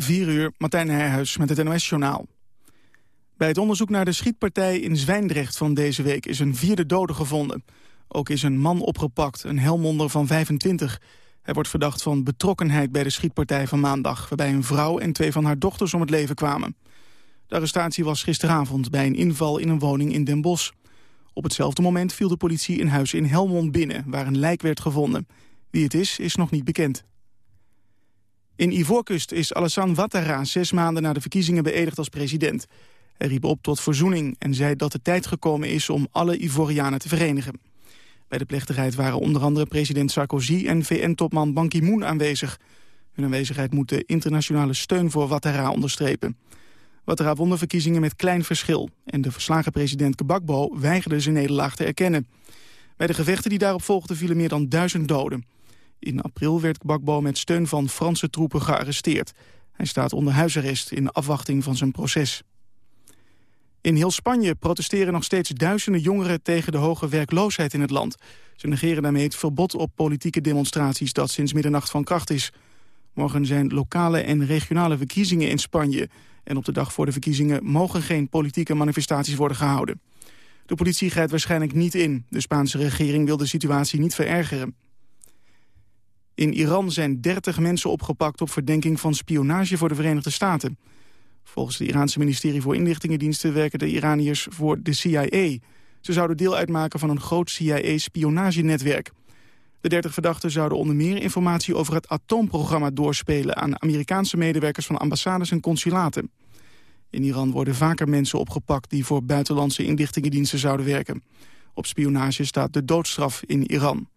4 uur, Martijn Nijhuis met het NOS-journaal. Bij het onderzoek naar de schietpartij in Zwijndrecht van deze week... is een vierde dode gevonden. Ook is een man opgepakt, een Helmonder van 25. Hij wordt verdacht van betrokkenheid bij de schietpartij van maandag... waarbij een vrouw en twee van haar dochters om het leven kwamen. De arrestatie was gisteravond bij een inval in een woning in Den Bosch. Op hetzelfde moment viel de politie een huis in Helmond binnen... waar een lijk werd gevonden. Wie het is, is nog niet bekend. In Ivoorkust is Alassane Ouattara zes maanden na de verkiezingen beëdigd als president. Hij riep op tot verzoening en zei dat de tijd gekomen is om alle Ivorianen te verenigen. Bij de plechtigheid waren onder andere president Sarkozy en VN-topman Ban Ki-moon aanwezig. Hun aanwezigheid moet de internationale steun voor Ouattara onderstrepen. Ouattara won de verkiezingen met klein verschil en de verslagen president Gbagbo weigerde zijn nederlaag te erkennen. Bij de gevechten die daarop volgden vielen meer dan duizend doden. In april werd Gbagbo met steun van Franse troepen gearresteerd. Hij staat onder huisarrest in afwachting van zijn proces. In heel Spanje protesteren nog steeds duizenden jongeren tegen de hoge werkloosheid in het land. Ze negeren daarmee het verbod op politieke demonstraties dat sinds middernacht van kracht is. Morgen zijn lokale en regionale verkiezingen in Spanje. En op de dag voor de verkiezingen mogen geen politieke manifestaties worden gehouden. De politie grijpt waarschijnlijk niet in. De Spaanse regering wil de situatie niet verergeren. In Iran zijn 30 mensen opgepakt op verdenking van spionage voor de Verenigde Staten. Volgens het Iraanse ministerie voor Inlichtingendiensten werken de Iraniërs voor de CIA. Ze zouden deel uitmaken van een groot CIA-spionagenetwerk. De 30 verdachten zouden onder meer informatie over het atoomprogramma doorspelen... aan Amerikaanse medewerkers van ambassades en consulaten. In Iran worden vaker mensen opgepakt die voor buitenlandse inlichtingendiensten zouden werken. Op spionage staat de doodstraf in Iran.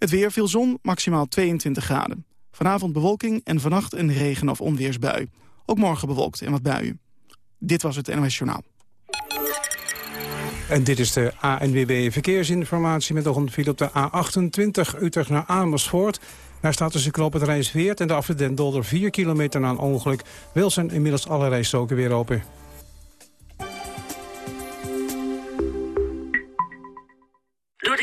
Het weer, veel zon, maximaal 22 graden. Vanavond bewolking en vannacht een regen- of onweersbui. Ook morgen bewolkt en wat buien. Dit was het NOS Journaal. En dit is de ANWB Verkeersinformatie met nog een op de A28 Utrecht naar Amersfoort. Daar staat tussen Knoop het Rijnsweert en de afrit Den Dolder 4 kilometer na een ongeluk. Wel zijn inmiddels alle rijstroken weer open.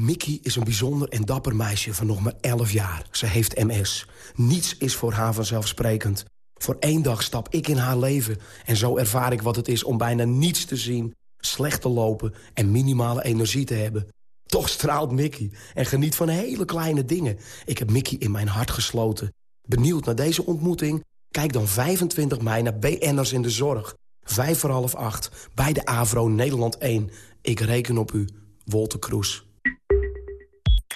Mickey is een bijzonder en dapper meisje van nog maar 11 jaar. Ze heeft MS. Niets is voor haar vanzelfsprekend. Voor één dag stap ik in haar leven en zo ervaar ik wat het is om bijna niets te zien, slecht te lopen en minimale energie te hebben. Toch straalt Mickey en geniet van hele kleine dingen. Ik heb Mickey in mijn hart gesloten. Benieuwd naar deze ontmoeting? Kijk dan 25 mei naar BN'ers in de Zorg. Vijf voor half acht, bij de AVRO Nederland 1. Ik reken op u, Wolter Kroes.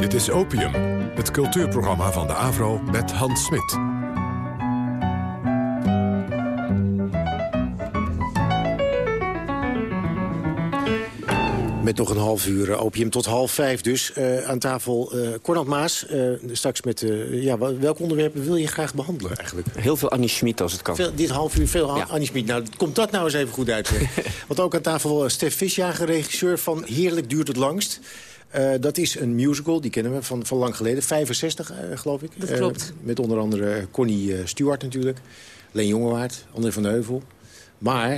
Dit is Opium, het cultuurprogramma van de Avro met Hans Smit. Met nog een half uur uh, opium tot half vijf dus. Uh, aan tafel uh, Cornald Maas. straks met... ja, welk onderwerp wil je graag behandelen eigenlijk? Heel veel Annie Schmid als het kan. Veel, dit half uur veel ja. Annie Schmid. Nou, komt dat nou eens even goed uit. Want ook aan tafel Stef Visjager, regisseur van Heerlijk duurt het langst. Uh, dat is een musical, die kennen we van, van lang geleden. 65, uh, geloof ik. Dat klopt. Uh, met onder andere Connie Stewart natuurlijk. Leen Jongewaard, André van de Heuvel. Maar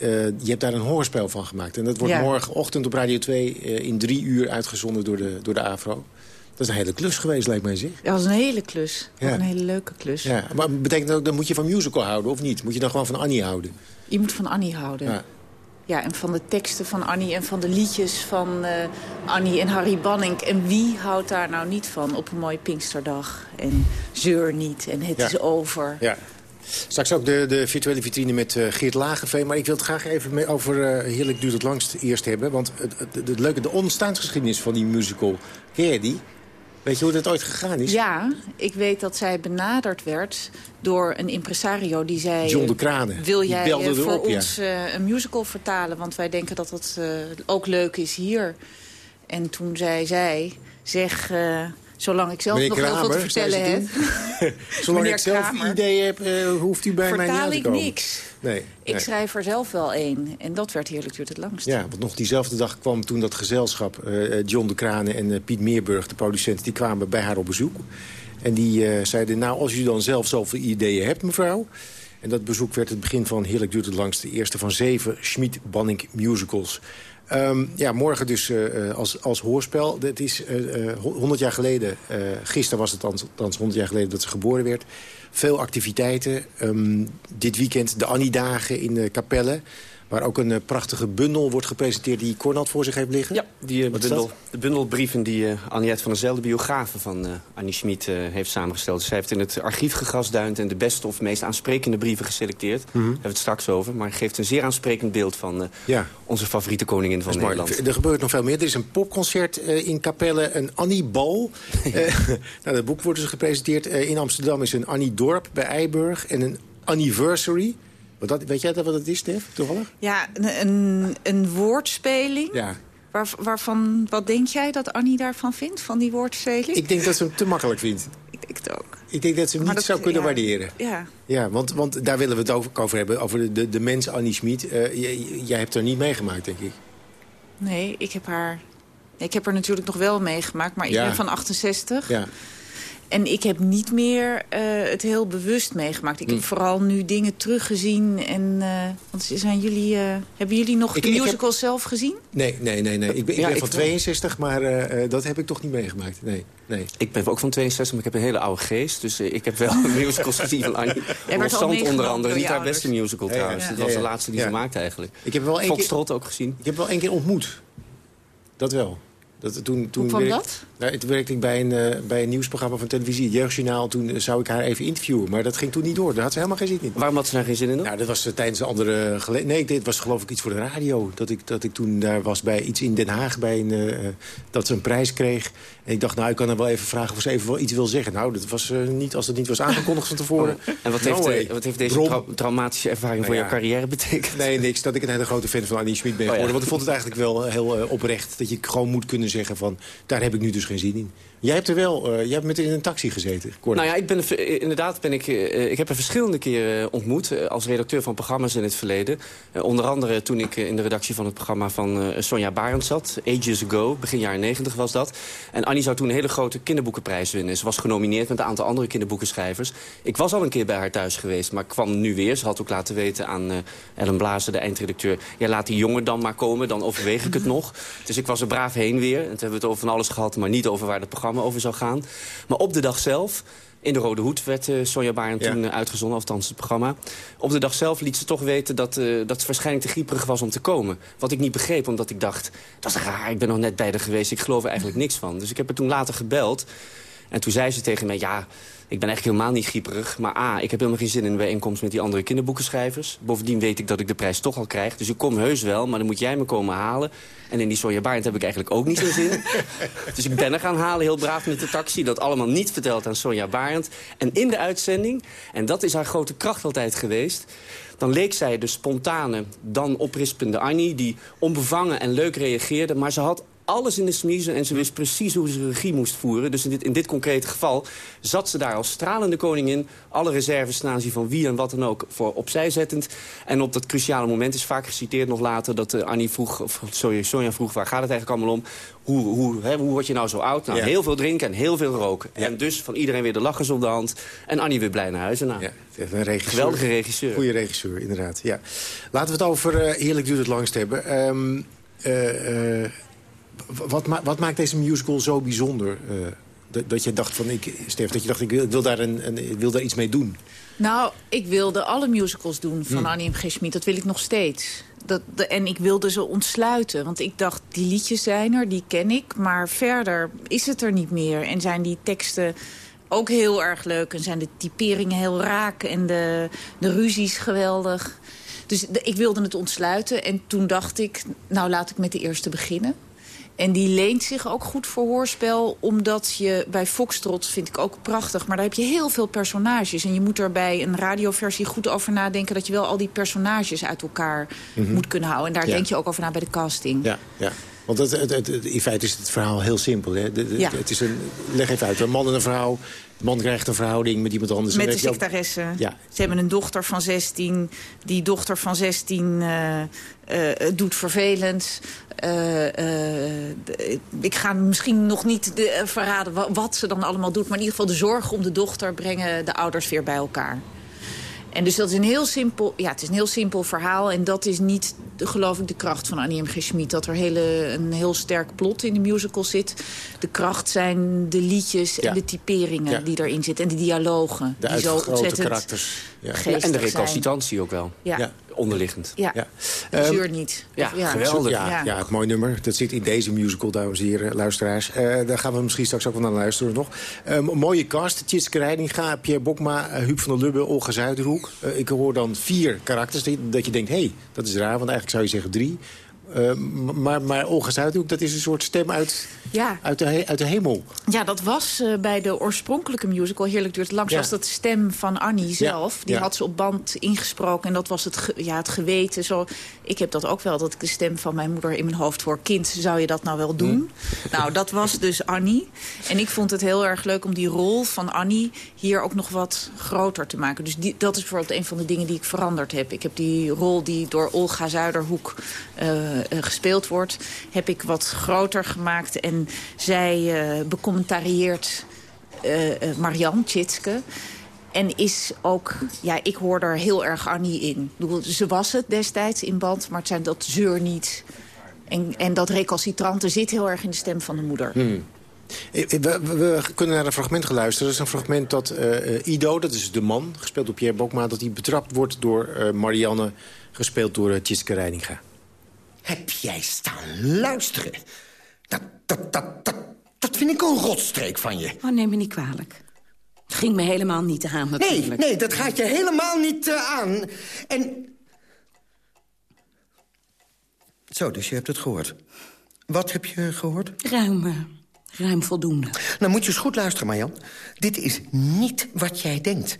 eh, je hebt daar een hoorspel van gemaakt. En dat wordt Ja. morgenochtend op Radio 2 eh, in drie uur uitgezonden door de, door de AVRO. Dat is een hele klus geweest, lijkt mij zich. Dat was een hele klus. Ja. Een hele leuke klus. Ja, maar betekent dat ook, dan moet je van musical houden, of niet? Moet je dan gewoon van Annie houden? Je moet van Annie houden. Ja. Ja, en van de teksten van Annie en van de liedjes van eh, Annie en Harry Banning. En wie houdt daar nou niet van op een mooie Pinksterdag? En zeur niet en het Ja. is over. Ja. Straks ook de, de virtuele vitrine met eh, Geert Lagerveen. Maar ik wil het graag even mee over eh, Heerlijk duurt het langst eerst hebben. Want het, het, het leuke, de ontstaansgeschiedenis van die musical, ken je die? Weet je hoe dat ooit gegaan is? Ja, ik weet dat zij benaderd werd door een impresario die zei... John de Kranen. Wil jij eh, voor erop, ons eh, een musical vertalen? Want wij denken dat dat eh, ook leuk is hier. En toen zei zij, zeg, eh, zolang ik zelf Meneer nog heel veel te Kramer, zei vertellen heb... Zolang Meneer ik zelf Kramer. ideeën heb, hoeft u bij mij niet vertaal aan te ik komen. niks. Nee, Ik nee. schrijf er zelf wel één. En dat werd heerlijk duurt het langst. Ja, want nog diezelfde dag kwam toen dat gezelschap... eh, John de Kranen en eh, Piet Meerburg, de producent... die kwamen bij haar op bezoek. En die eh, zeiden, nou, als u dan zelf zoveel ideeën hebt, mevrouw... en dat bezoek werd het begin van Heerlijk duurt het langst... de eerste van zeven Schmid-Banning musicals... Ehm, ja, morgen dus eh, eh, als, als hoorspel. Het is eh, eh, 100 jaar geleden, eh, gisteren was het althans 100 jaar geleden dat ze geboren werd. Veel activiteiten. Ehm, dit weekend de Annie-dagen in de Capelle. Waar ook een eh, prachtige bundel wordt gepresenteerd die Cornald voor zich heeft liggen. Ja, die eh, bundel, de bundelbrieven die eh Aniette van der Zijl, de biografe van Annie Schmid, heeft samengesteld. Zij heeft in het archief gegrasduind en de beste of meest aansprekende brieven geselecteerd. Daar hebben we het straks over. Maar geeft een zeer aansprekend beeld van Ja. onze favoriete koningin van. Nederland. Er gebeurt nog veel meer. Er is een popconcert in Capelle, een Annie Bal. Nou, dat boek wordt dus gepresenteerd. In Amsterdam is een Annie Dorp bij Eiburg en een Anniversary. Dat, weet jij dat wat het is, Stef, toevallig? Ja, een, een, woordspeling. Ja. Waar, waarvan, wat denk jij dat Annie daarvan vindt, van die woordspeling? Ik denk dat ze hem te makkelijk vindt. Ik denk het ook. Ik denk dat ze hem Maar niet dat- zou kunnen ja. waarderen. Ja, Ja, want, want daar willen we het over, over hebben. Over de, de, de mens Annie Schmid. Eh, jij, jij hebt er niet meegemaakt, denk ik. nee, ik heb haar... Ik heb haar natuurlijk nog wel meegemaakt, maar ik Ja. ben van 68. Ja. En ik heb niet meer eh, het heel bewust meegemaakt. Ik Hm. heb vooral nu dingen teruggezien. En, eh, want zijn jullie, eh, hebben jullie nog Ik- de ik heb- musical zelf gezien? Nee, nee, nee. nee. Ik ben, ik Ja, ben ik van wel. 62, maar eh, eh, dat heb ik toch niet meegemaakt. Nee, nee. Ik ben ook van 62, maar ik heb een hele oude geest. Dus ik heb wel musicals gezien van Annie. Constant onder andere. Niet haar beste musical Ja, trouwens. ja. Dat was Ja, de laatste die Ja. ze maakte eigenlijk. Ik heb wel één keer... Ook gezien. Ik heb wel één keer ontmoet. Dat wel. Dat, toen, toen Hoe kwam dat? Nou, toen werkte ik bij een, eh, bij een nieuwsprogramma van televisie, Jeugdjournaal. Toen eh, zou ik haar even interviewen, maar dat ging toen niet door. Daar had ze helemaal geen zin in. Waarom had ze daar geen zin in? Nou, dat was eh, tijdens een andere. Nee, dit was geloof ik iets voor de radio. Dat ik, dat ik toen daar was bij iets in Den Haag, bij een, dat ze een prijs kreeg. En ik dacht, nou, ik kan haar wel even vragen of ze even wel iets wil zeggen. Nou, dat was niet, als het niet was aangekondigd van tevoren. En wat No heeft, wat heeft deze traumatische ervaring Nou voor ja. jouw carrière betekend? Nee, niks. Dat ik een hele grote fan van Annie Schmid ben Oh, ja. geworden. Want ik vond het eigenlijk wel heel oprecht. Dat je gewoon moet kunnen zeggen van... daar heb ik nu dus geen zin in. Jij hebt er wel... eh, jij hebt met in een taxi gezeten. Nou ja, ik ben, eh, inderdaad ben ik... eh, ik heb er verschillende keren ontmoet als redacteur van programma's in het verleden. Onder andere toen ik in de redactie van het programma van Sonja Barend zat. Ages Ago, begin jaren negentig was dat. En Annie zou toen een hele grote kinderboekenprijs winnen. Ze was genomineerd met een aantal andere kinderboekenschrijvers. Ik was al een keer bij haar thuis geweest, maar kwam nu weer. Ze had ook laten weten aan Ellen Blazer, de eindredacteur... ja, laat die jongen dan maar komen, dan overweeg ik het nog. Dus ik was er braaf heen weer. En toen hebben we het over van alles gehad, maar niet over waar het programma over zou gaan. Maar op de dag zelf... In de Rode Hoed werd eh, Sonja Ja. toen eh, uitgezonden, althans het programma. Op de dag zelf liet ze toch weten dat, eh, dat ze waarschijnlijk te grieperig was om te komen. Wat ik niet begreep, omdat ik dacht, dat is raar, ik ben nog net bij haar geweest. Ik geloof er eigenlijk niks van. Dus ik heb haar toen later gebeld. En toen zei ze tegen mij, ja, ik ben eigenlijk helemaal niet grieperig. Maar A, ik heb helemaal geen zin in een bijeenkomst met die andere kinderboekenschrijvers. Bovendien weet ik dat ik de prijs toch al krijg. Dus ik kom heus wel, maar dan moet jij me komen halen. En in die Sonja Barend heb ik eigenlijk ook niet zo'n zin. dus ik ben er gaan halen, heel braaf met de taxi. Dat allemaal niet verteld aan Sonja Barend. En in de uitzending, en dat is haar grote kracht altijd geweest... dan leek zij de spontane, dan oprispende Annie... die onbevangen en leuk reageerde, maar ze had alles in de smiezen en ze wist precies hoe ze regie moest voeren. Dus in dit, in dit concrete geval zat ze daar als stralende koningin... alle reserves ten aanzien van wie en wat dan ook voor opzij zettend. En op dat cruciale moment is vaak geciteerd nog later... dat uh, Annie vroeg, of sorry, Sonja vroeg, waar gaat het eigenlijk allemaal om? Hoe, hoe, hè, hoe word je nou zo oud? Nou, heel veel drinken en heel veel roken. En dus van iedereen weer de lachers op de hand. En Annie weer blij naar huis. En nou, ja, een regisseur. Geweldige regisseur. Goede regisseur, inderdaad. Ja. Laten we het over uh, Heerlijk duurt het langst hebben. Um, uh, uh, wat, ma wat, maakt deze musical zo bijzonder? Dat, dat, je dacht van, ik, Stef, dat je dacht, ik wil, ik wil daar een, een, ik wil daar iets mee doen. Nou, ik wilde alle musicals doen van hmm. Annie M. G. Schmid. Dat wil ik nog steeds. Dat, de, en ik wilde ze ontsluiten. Want ik dacht, die liedjes zijn er, die ken ik. Maar verder is het er niet meer. En zijn die teksten ook heel erg leuk. En zijn de typeringen heel raak. En de, de ruzies geweldig. Dus de, ik wilde het ontsluiten. En toen dacht ik, nou laat ik met de eerste beginnen. En die leent zich ook goed voor hoorspel. Omdat je bij Foxtrot, vind ik ook prachtig... maar daar heb je heel veel personages. En je moet er bij een radioversie goed over nadenken... dat je wel al die personages uit elkaar mhm. moet kunnen houden. En daar denk je ook over na bij de casting. Ja, ja. Want het, het, het, in feite is het verhaal heel simpel. Hè? ja. het is een, leg even uit, een man en een vrouw. De man krijgt een verhouding met iemand anders. Met de secretaresse. Ja. Ze hebben een dochter van 16. Die dochter van 16 uh, uh, doet vervelend. Uh, ik ga misschien nog niet de, verraden wat ze dan allemaal doet. Maar in ieder geval de zorgen om de dochter brengen de ouders weer bij elkaar. En dus dat is een heel simpel, ja, het is een heel simpel verhaal. En dat is niet, geloof ik, de kracht van Annie M. G. Schmid. Dat er hele, een heel sterk plot in de musical zit. De kracht zijn de liedjes en de typeringen die erin zitten. En de dialogen. De die zo ontzettend karakters. Ja. en de recalcitrantie ook wel. Ja onderliggend. Ja, ja. Um, niet. Ja, geweldig. Ja, ja, het mooie nummer. Dat zit in deze musical, dames en heren, luisteraars. Uh, daar gaan we misschien straks ook wel naar luisteren nog. Um, mooie cast. Tjitske Reidinga, Pierre Bokma, uh, Huub van der Lubbe, Olga Zuiderhoek. Uh, ik hoor dan vier karakters dat je denkt... hé, hey, dat is raar, want eigenlijk zou je zeggen drie. Uh, maar, maar Olga Zuidhoek, dat is een soort stem uit, ja. uit, de, uit de hemel. Ja, dat was uh, bij de oorspronkelijke musical Heerlijk duurt langs... Ja. was dat de stem van Annie zelf. Die had ze op band ingesproken en dat was het, ge, ja, het geweten. Zo, ik heb dat ook wel, dat ik de stem van mijn moeder in mijn hoofd voor kind, zou je dat nou wel doen? Mm. Nou, dat was dus Annie. En ik vond het heel erg leuk om die rol van Annie... hier ook nog wat groter te maken. Dus die, dat is bijvoorbeeld een van de dingen die ik veranderd heb. Ik heb die rol die door Olga Zuiderhoek... Uh, gespeeld wordt... heb ik wat groter gemaakt. En zij uh, becommentarieert Marianne Tjitske. En is ook, ja, ik hoor er heel erg Annie in. Ze was het destijds in band, maar het zijn dat zeur niet. En, en dat recalcitrante zit heel erg in de stem van de moeder. Hmm. We, kunnen naar een fragment geluisteren. Dat is een fragment dat Ido, dat is de man, gespeeld door Pierre Bokma... dat hij betrapt wordt door Marianne, gespeeld door uh, Tjitske Reininga. Heb jij staan luisteren? Dat, dat, dat, dat, dat vind ik een rotstreek van je. Oh, neem me niet kwalijk. Het ging me helemaal niet aan, natuurlijk. Nee, nee, dat gaat je helemaal niet uh, aan. En... Zo, dus je hebt het gehoord. Wat heb je gehoord? Ruim, uh, ruim voldoende. Nou moet je eens goed luisteren, Marjan. Dit is niet wat jij denkt.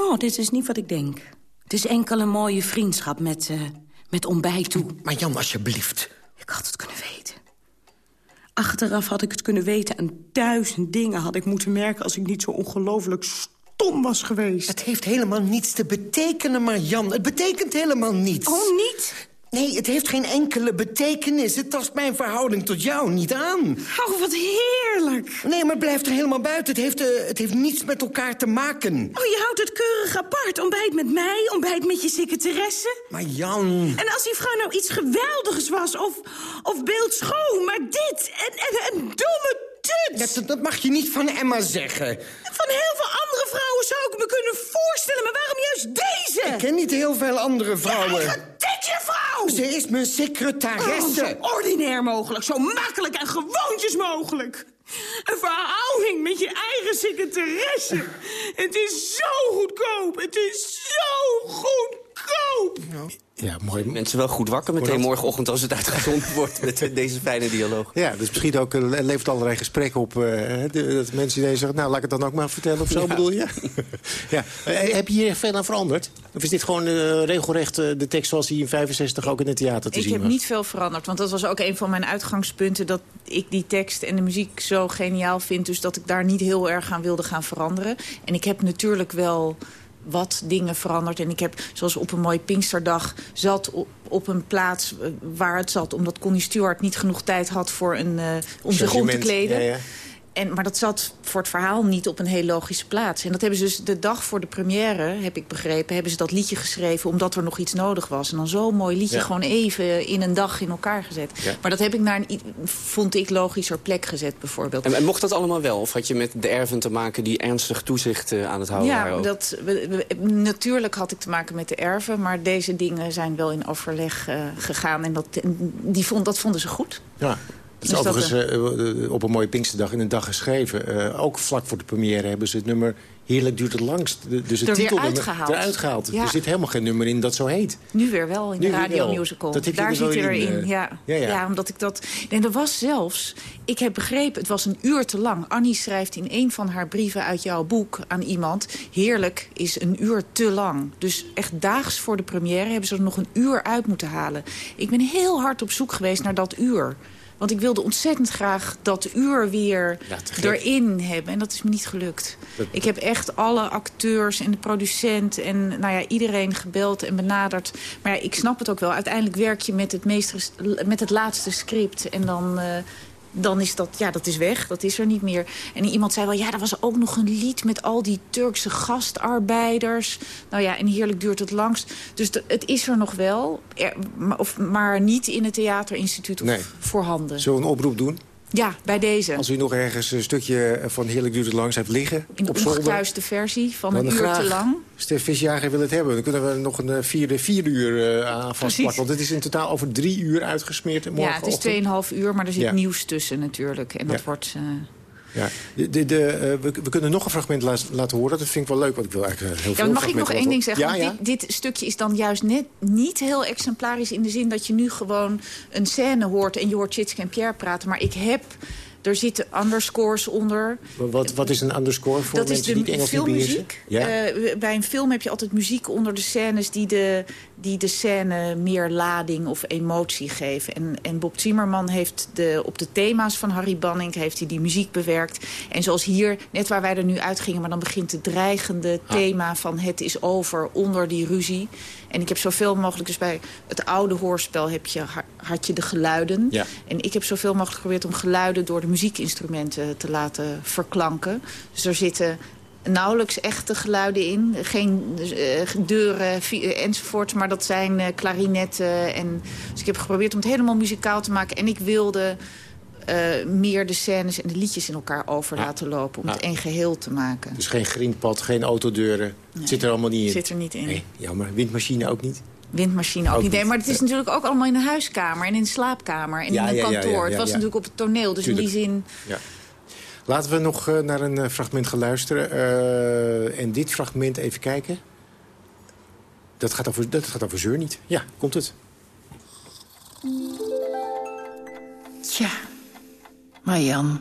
Oh, dit is niet wat ik denk. Het is enkel een mooie vriendschap met... Uh, met ontbijt toe. Maar Jan, alsjeblieft. Ik had het kunnen weten. Achteraf had ik het kunnen weten en duizend dingen had ik moeten merken... als ik niet zo ongelooflijk stom was geweest. Het heeft helemaal niets te betekenen, maar Jan, het betekent helemaal niets. Oh, niet? Nee, het heeft geen enkele betekenis. Het tast mijn verhouding tot jou niet aan. Oh, wat heerlijk. Nee, maar blijft er helemaal buiten. Het heeft, uh, het heeft niets met elkaar te maken. Oh, je houdt het keurig apart. Ontbijt met mij, ontbijt met je secretaresse. Maar Jan... En als die vrouw nou iets geweldigs was, of, of beeldschoon, maar dit, en, en, en domme dat, dat, mag je niet van Emma zeggen. Van heel veel andere vrouwen zou ik me kunnen voorstellen, maar waarom juist deze? Ik ken niet heel veel andere vrouwen. Je eigen dikke vrouw! Ze is mijn secretaresse. Oh, zo ordinair mogelijk, zo makkelijk en gewoontjes mogelijk. Een verhouding met je eigen secretaresse. Het is zo goedkoop. Het is zo goedkoop. Ja, mooi. Mensen wel goed wakker meteen morgenochtend als het uitgezonden wordt met deze fijne dialoog. Ja, dus misschien ook uh, levert allerlei gesprekken op. Uh, dat mensen ineens zeggen, nou laat ik het dan ook maar vertellen of zo bedoel je? ja. Uh, heb je hier veel aan veranderd? Of is dit gewoon uh, regelrecht uh, de tekst zoals die in 65 ook in het theater te ik zien was? Ik heb niet veel veranderd, want dat was ook een van mijn uitgangspunten... dat ik die tekst en de muziek zo geniaal vind... dus dat ik daar niet heel erg aan wilde gaan veranderen. En ik heb natuurlijk wel wat dingen veranderd. En ik heb, zoals op een mooie Pinksterdag, zat op, op een plaats waar het zat... omdat Connie Stewart niet genoeg tijd had voor een, uh, om zich om te kleden. Ja, ja. En, maar dat zat voor het verhaal niet op een heel logische plaats. En dat hebben ze dus de dag voor de première, heb ik begrepen... hebben ze dat liedje geschreven omdat er nog iets nodig was. En dan zo'n mooi liedje gewoon even in een dag in elkaar gezet. Ja. Maar dat heb ik naar een, vond ik, logischer plek gezet bijvoorbeeld. En, en, mocht dat allemaal wel? Of had je met de erven te maken die ernstig toezicht uh, aan het houden ja, waren? Ja, dat, natuurlijk had ik te maken met de erven. Maar deze dingen zijn wel in overleg uh, gegaan. En dat, die vond, dat vonden ze goed. Ja. Het is dus overigens uh, op een mooie Pinksterdag in een dag geschreven. Uh, ook vlak voor de première hebben ze het nummer Heerlijk duurt het langst. Dus het er titelnummer uitgehaald. eruit gehaald. Ja. Er zit helemaal geen nummer in dat zo heet. Nu weer wel, in nu de radiomusical. Daar zit hij erin. Ja. Ja, ja. ja, omdat ik dat... En er was zelfs... Ik heb begrepen, het was een uur te lang. Annie schrijft in een van haar brieven uit jouw boek aan iemand... Heerlijk is een uur te lang. Dus echt daags voor de première hebben ze er nog een uur uit moeten halen. Ik ben heel hard op zoek geweest naar dat uur. Want ik wilde ontzettend graag dat uur weer ja, erin hebben. En dat is me niet gelukt. Dat... Ik heb echt alle acteurs en de producent en nou ja, iedereen gebeld en benaderd. Maar ja, ik snap het ook wel. Uiteindelijk werk je met het, meest, met het laatste script. En dan... Uh, dan is dat, ja, dat is weg. Dat is er niet meer. En iemand zei wel, ja, er was ook nog een lied met al die Turkse gastarbeiders. Nou ja, en heerlijk duurt het langst. Dus de, het is er nog wel, er, maar, of, maar niet in het theaterinstituut of nee. voorhanden. Zullen we een oproep doen? Ja, bij deze. Als u nog ergens een stukje van Heerlijk duurt het langs heeft liggen In de op versie van een uur te lang. Stef Visjager wil het hebben. Dan kunnen we nog een vierde, vier uur uh, aan vastplakken. Want het is in totaal over drie uur uitgesmeerd. Ja, het is tweeënhalf uur, maar er zit ja. nieuws tussen natuurlijk. En dat ja. wordt... Uh, ja, de, de, de, uh, we, we, kunnen nog een fragment la laten horen. Dat vind ik wel leuk, want ik wil eigenlijk heel ja, veel Mag ik nog één ding zeggen? Ja, ja? Dit, dit, stukje is dan juist net niet heel exemplarisch... in de zin dat je nu gewoon een scène hoort... en je hoort Chitske en Pierre praten. Maar ik heb Er zitten underscores onder. Wat, wat is een underscore voor dat mensen is de die het Engels filmmuziek. Ja? Uh, bij een film heb je altijd muziek onder de scènes... die de, die de scène meer lading of emotie geven. En, en Bob Zimmerman heeft de, op de thema's van Harry Banning... heeft hij die muziek bewerkt. En zoals hier, net waar wij er nu uitgingen... maar dan begint het dreigende ah. thema van het is over onder die ruzie... En ik heb zoveel mogelijk, dus bij het oude hoorspel heb je, had je de geluiden. Ja. En ik heb zoveel mogelijk geprobeerd om geluiden door de muziekinstrumenten te laten verklanken. Dus er zitten nauwelijks echte geluiden in. Geen uh, deuren enzovoort, maar dat zijn uh, klarinetten. En, dus ik heb geprobeerd om het helemaal muzikaal te maken. En ik wilde uh, meer de scènes en de liedjes in elkaar over Ja. laten lopen. Om Ja. het één geheel te maken. Dus geen grindpad, geen autodeuren. Het zit er allemaal niet in. Zit er niet in. Nee, jammer. Windmachine ook niet. Windmachine ook, Ook niet. Maar het is natuurlijk ook allemaal in de huiskamer en in de slaapkamer en Ja, in een ja, ja, kantoor. ja, ja, het was ja. natuurlijk op het toneel, dus in die zin... Ja. Laten we nog eh, naar een eh, fragment gaan luisteren. Eh, en dit fragment even kijken. Dat gaat over, dat gaat over zeur niet. Ja, komt het. Tja, Marjan,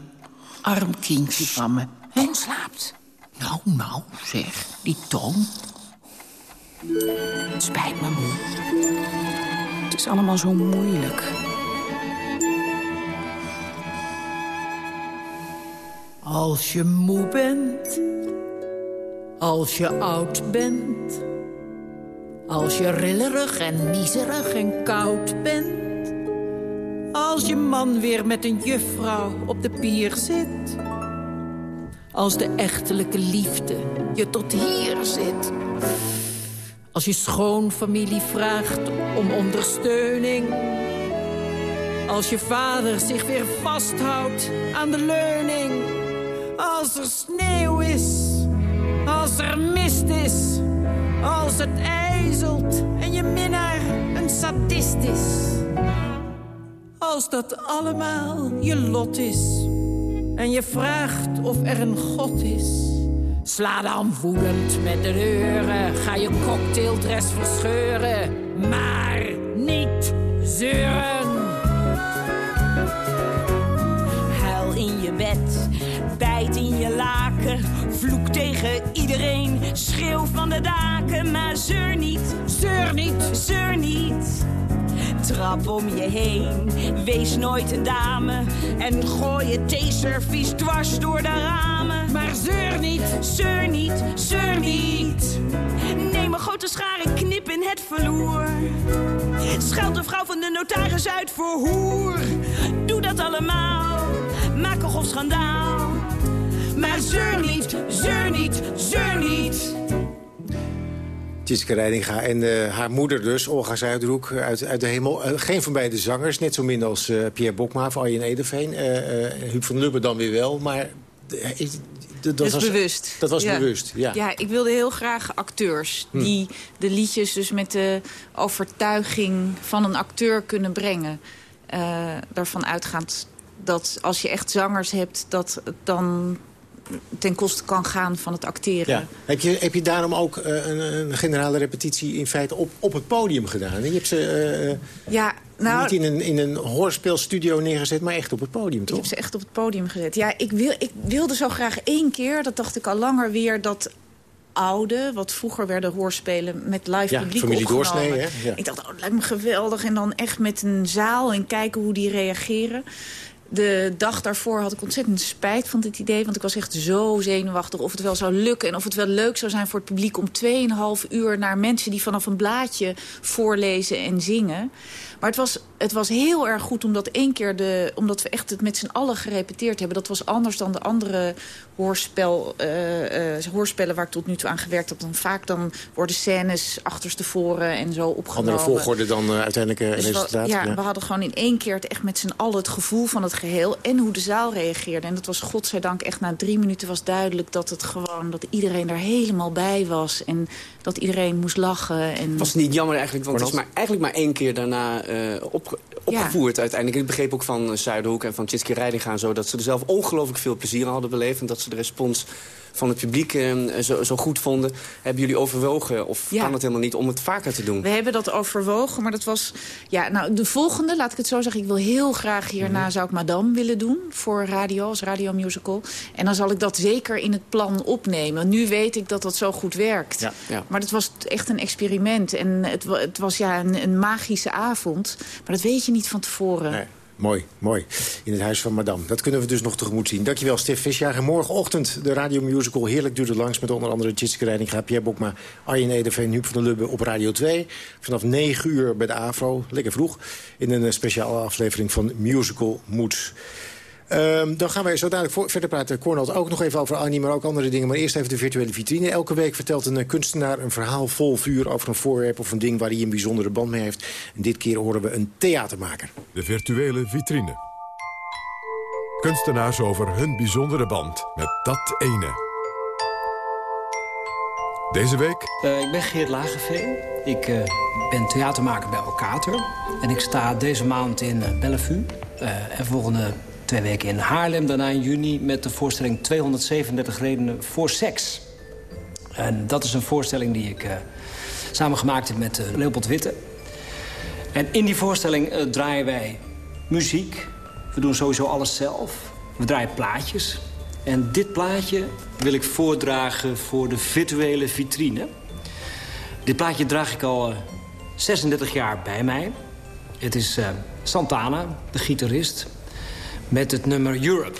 arm kindje van me. Hij slaapt. Nou, nou, zeg, die toon. Het spijt me, moe. Het is allemaal zo moeilijk. Als je moe bent, als je oud bent... als je rillerig en miserig en koud bent... als je man weer met een juffrouw op de pier zit... als de echtelijke liefde je tot hier zit... als je schoonfamilie vraagt om ondersteuning... als je vader zich weer vasthoudt aan de leuning... Als er sneeuw is, als er mist is, als het ijzelt en je minnaar een sadist is. Als dat allemaal je lot is en je vraagt of er een God is. Sla dan woedend met de deuren, ga je cocktaildress verscheuren, maar niet zeuren. Huil in je bed, bijt in je laken, vloek tegen iedereen, schreeuw van de daken, maar zeur niet, zeur niet, zeur niet trap om je heen. Wees nooit een dame en gooi je theeservies dwars door de ramen. Maar zeur niet, zeur niet, zeur niet. Neem een grote schaar en knip in het verloer. Scheld de vrouw van de notaris uit voor hoer. Doe dat allemaal, maak een golf schandaal. Maar zeur niet, zeur niet, zeur niet. Tjitske Reidinga en uh, haar moeder dus, Olga Zuidroek uit, uit de hemel. Uh, geen van beide zangers, net zo min als uh, Pierre Bokma of Arjen Edeveen. Huub van Lubbe dan weer wel, maar... Dat, dat was bewust. Dat was ja. bewust, ja. Ja, ik wilde heel graag acteurs Hm. die de liedjes dus met de overtuiging van een acteur kunnen brengen. Daarvan uitgaand dat als je echt zangers hebt, dat het dan ten koste kan gaan van het acteren. Ja. Heb, je, heb je daarom ook uh, een, een, generale repetitie in feite op, op het podium gedaan? Je hebt ze uh, ja, nou, niet in een, in een hoorspeelstudio neergezet, maar echt op het podium, toch? Ik heb ze echt op het podium gezet. Ja, ik, wil, ik wilde zo graag één keer, dat dacht ik al langer weer... dat oude, wat vroeger werden hoorspelen met live ja, publiek familie opgenomen. Doorsnee, hè? Ja. Ik dacht, oh, dat lijkt me geweldig. En dan echt met een zaal en kijken hoe die reageren. De dag daarvoor had ik ontzettend spijt van dit idee. Want ik was echt zo zenuwachtig of het wel zou lukken. En of het wel leuk zou zijn voor het publiek om 2,5 uur... naar mensen die vanaf een blaadje voorlezen en zingen. Maar het was, het was heel erg goed omdat één keer de, omdat we echt het met z'n allen gerepeteerd hebben. Dat was anders dan de andere hoorspel, uh, uh, hoorspellen waar ik tot nu toe aan gewerkt heb. Dan vaak dan worden scènes achterstevoren en zo opgenomen. Andere volgorde dan uh, uiteindelijk dus resultaat. We, ja, ja, we hadden gewoon in één keer het echt met z'n allen het gevoel van het geheel. En hoe de zaal reageerde. En dat was godzijdank echt na drie minuten was duidelijk dat het gewoon, dat iedereen er helemaal bij was. En dat iedereen moest lachen. En... Was het niet jammer eigenlijk, want het is maar, eigenlijk maar één keer daarna uh, op, opgevoerd ja. uiteindelijk. Ik begreep ook van Zuiderhoek en van Tjitske Reidinga en zo... dat ze er zelf ongelooflijk veel plezier aan hadden beleefd... en dat ze de respons van het publiek eh, zo, zo, goed vonden. Hebben jullie overwogen, of ja. kan het helemaal niet, om het vaker te doen? We hebben dat overwogen, maar dat was... Ja, nou, de volgende, laat ik het zo zeggen... ik wil heel graag hierna, mm -hmm. zou ik Madame willen doen... voor radio, als radiomusical. En dan zal ik dat zeker in het plan opnemen. Nu weet ik dat dat zo goed werkt. Ja. Ja. Maar het was echt een experiment. En het, het was ja, een, een, magische avond. Maar dat weet je niet van tevoren. Nee. Mooi, mooi. In het huis van Madame. Dat kunnen we dus nog tegemoet zien. Dankjewel, Stef Visjager. Morgenochtend de radiomusical Heerlijk duurde langs... met onder andere Tjitske Reidinga, Pierre Bokma, Arjen Edeveen... Huub van der Lubbe op Radio 2. Vanaf 9 uur bij de AVRO, lekker vroeg... in een speciale aflevering van Musical Moed. Um, dan gaan wij zo dadelijk voor, verder praten. Cornald ook nog even over Annie, maar ook andere dingen. Maar eerst even de virtuele vitrine. Elke week vertelt een kunstenaar een verhaal vol vuur... over een voorwerp of een ding waar hij een bijzondere band mee heeft. En dit keer horen we een theatermaker. De virtuele vitrine. Kunstenaars over hun bijzondere band met dat ene. Deze week... Uh, ik ben Geert Lageveen. Ik uh, ben theatermaker bij Alcater. En ik sta deze maand in uh, Bellevue. en volgende twee weken in Haarlem, daarna in juni... met de voorstelling 237 redenen voor seks. En dat is een voorstelling die ik uh, samen gemaakt heb met uh, Leopold Witte. En in die voorstelling uh, draaien wij muziek. We doen sowieso alles zelf. We draaien plaatjes. En dit plaatje wil ik voordragen voor de virtuele vitrine. Dit plaatje draag ik al 36 jaar bij mij. Het is Santana, de gitarist met het nummer Europe.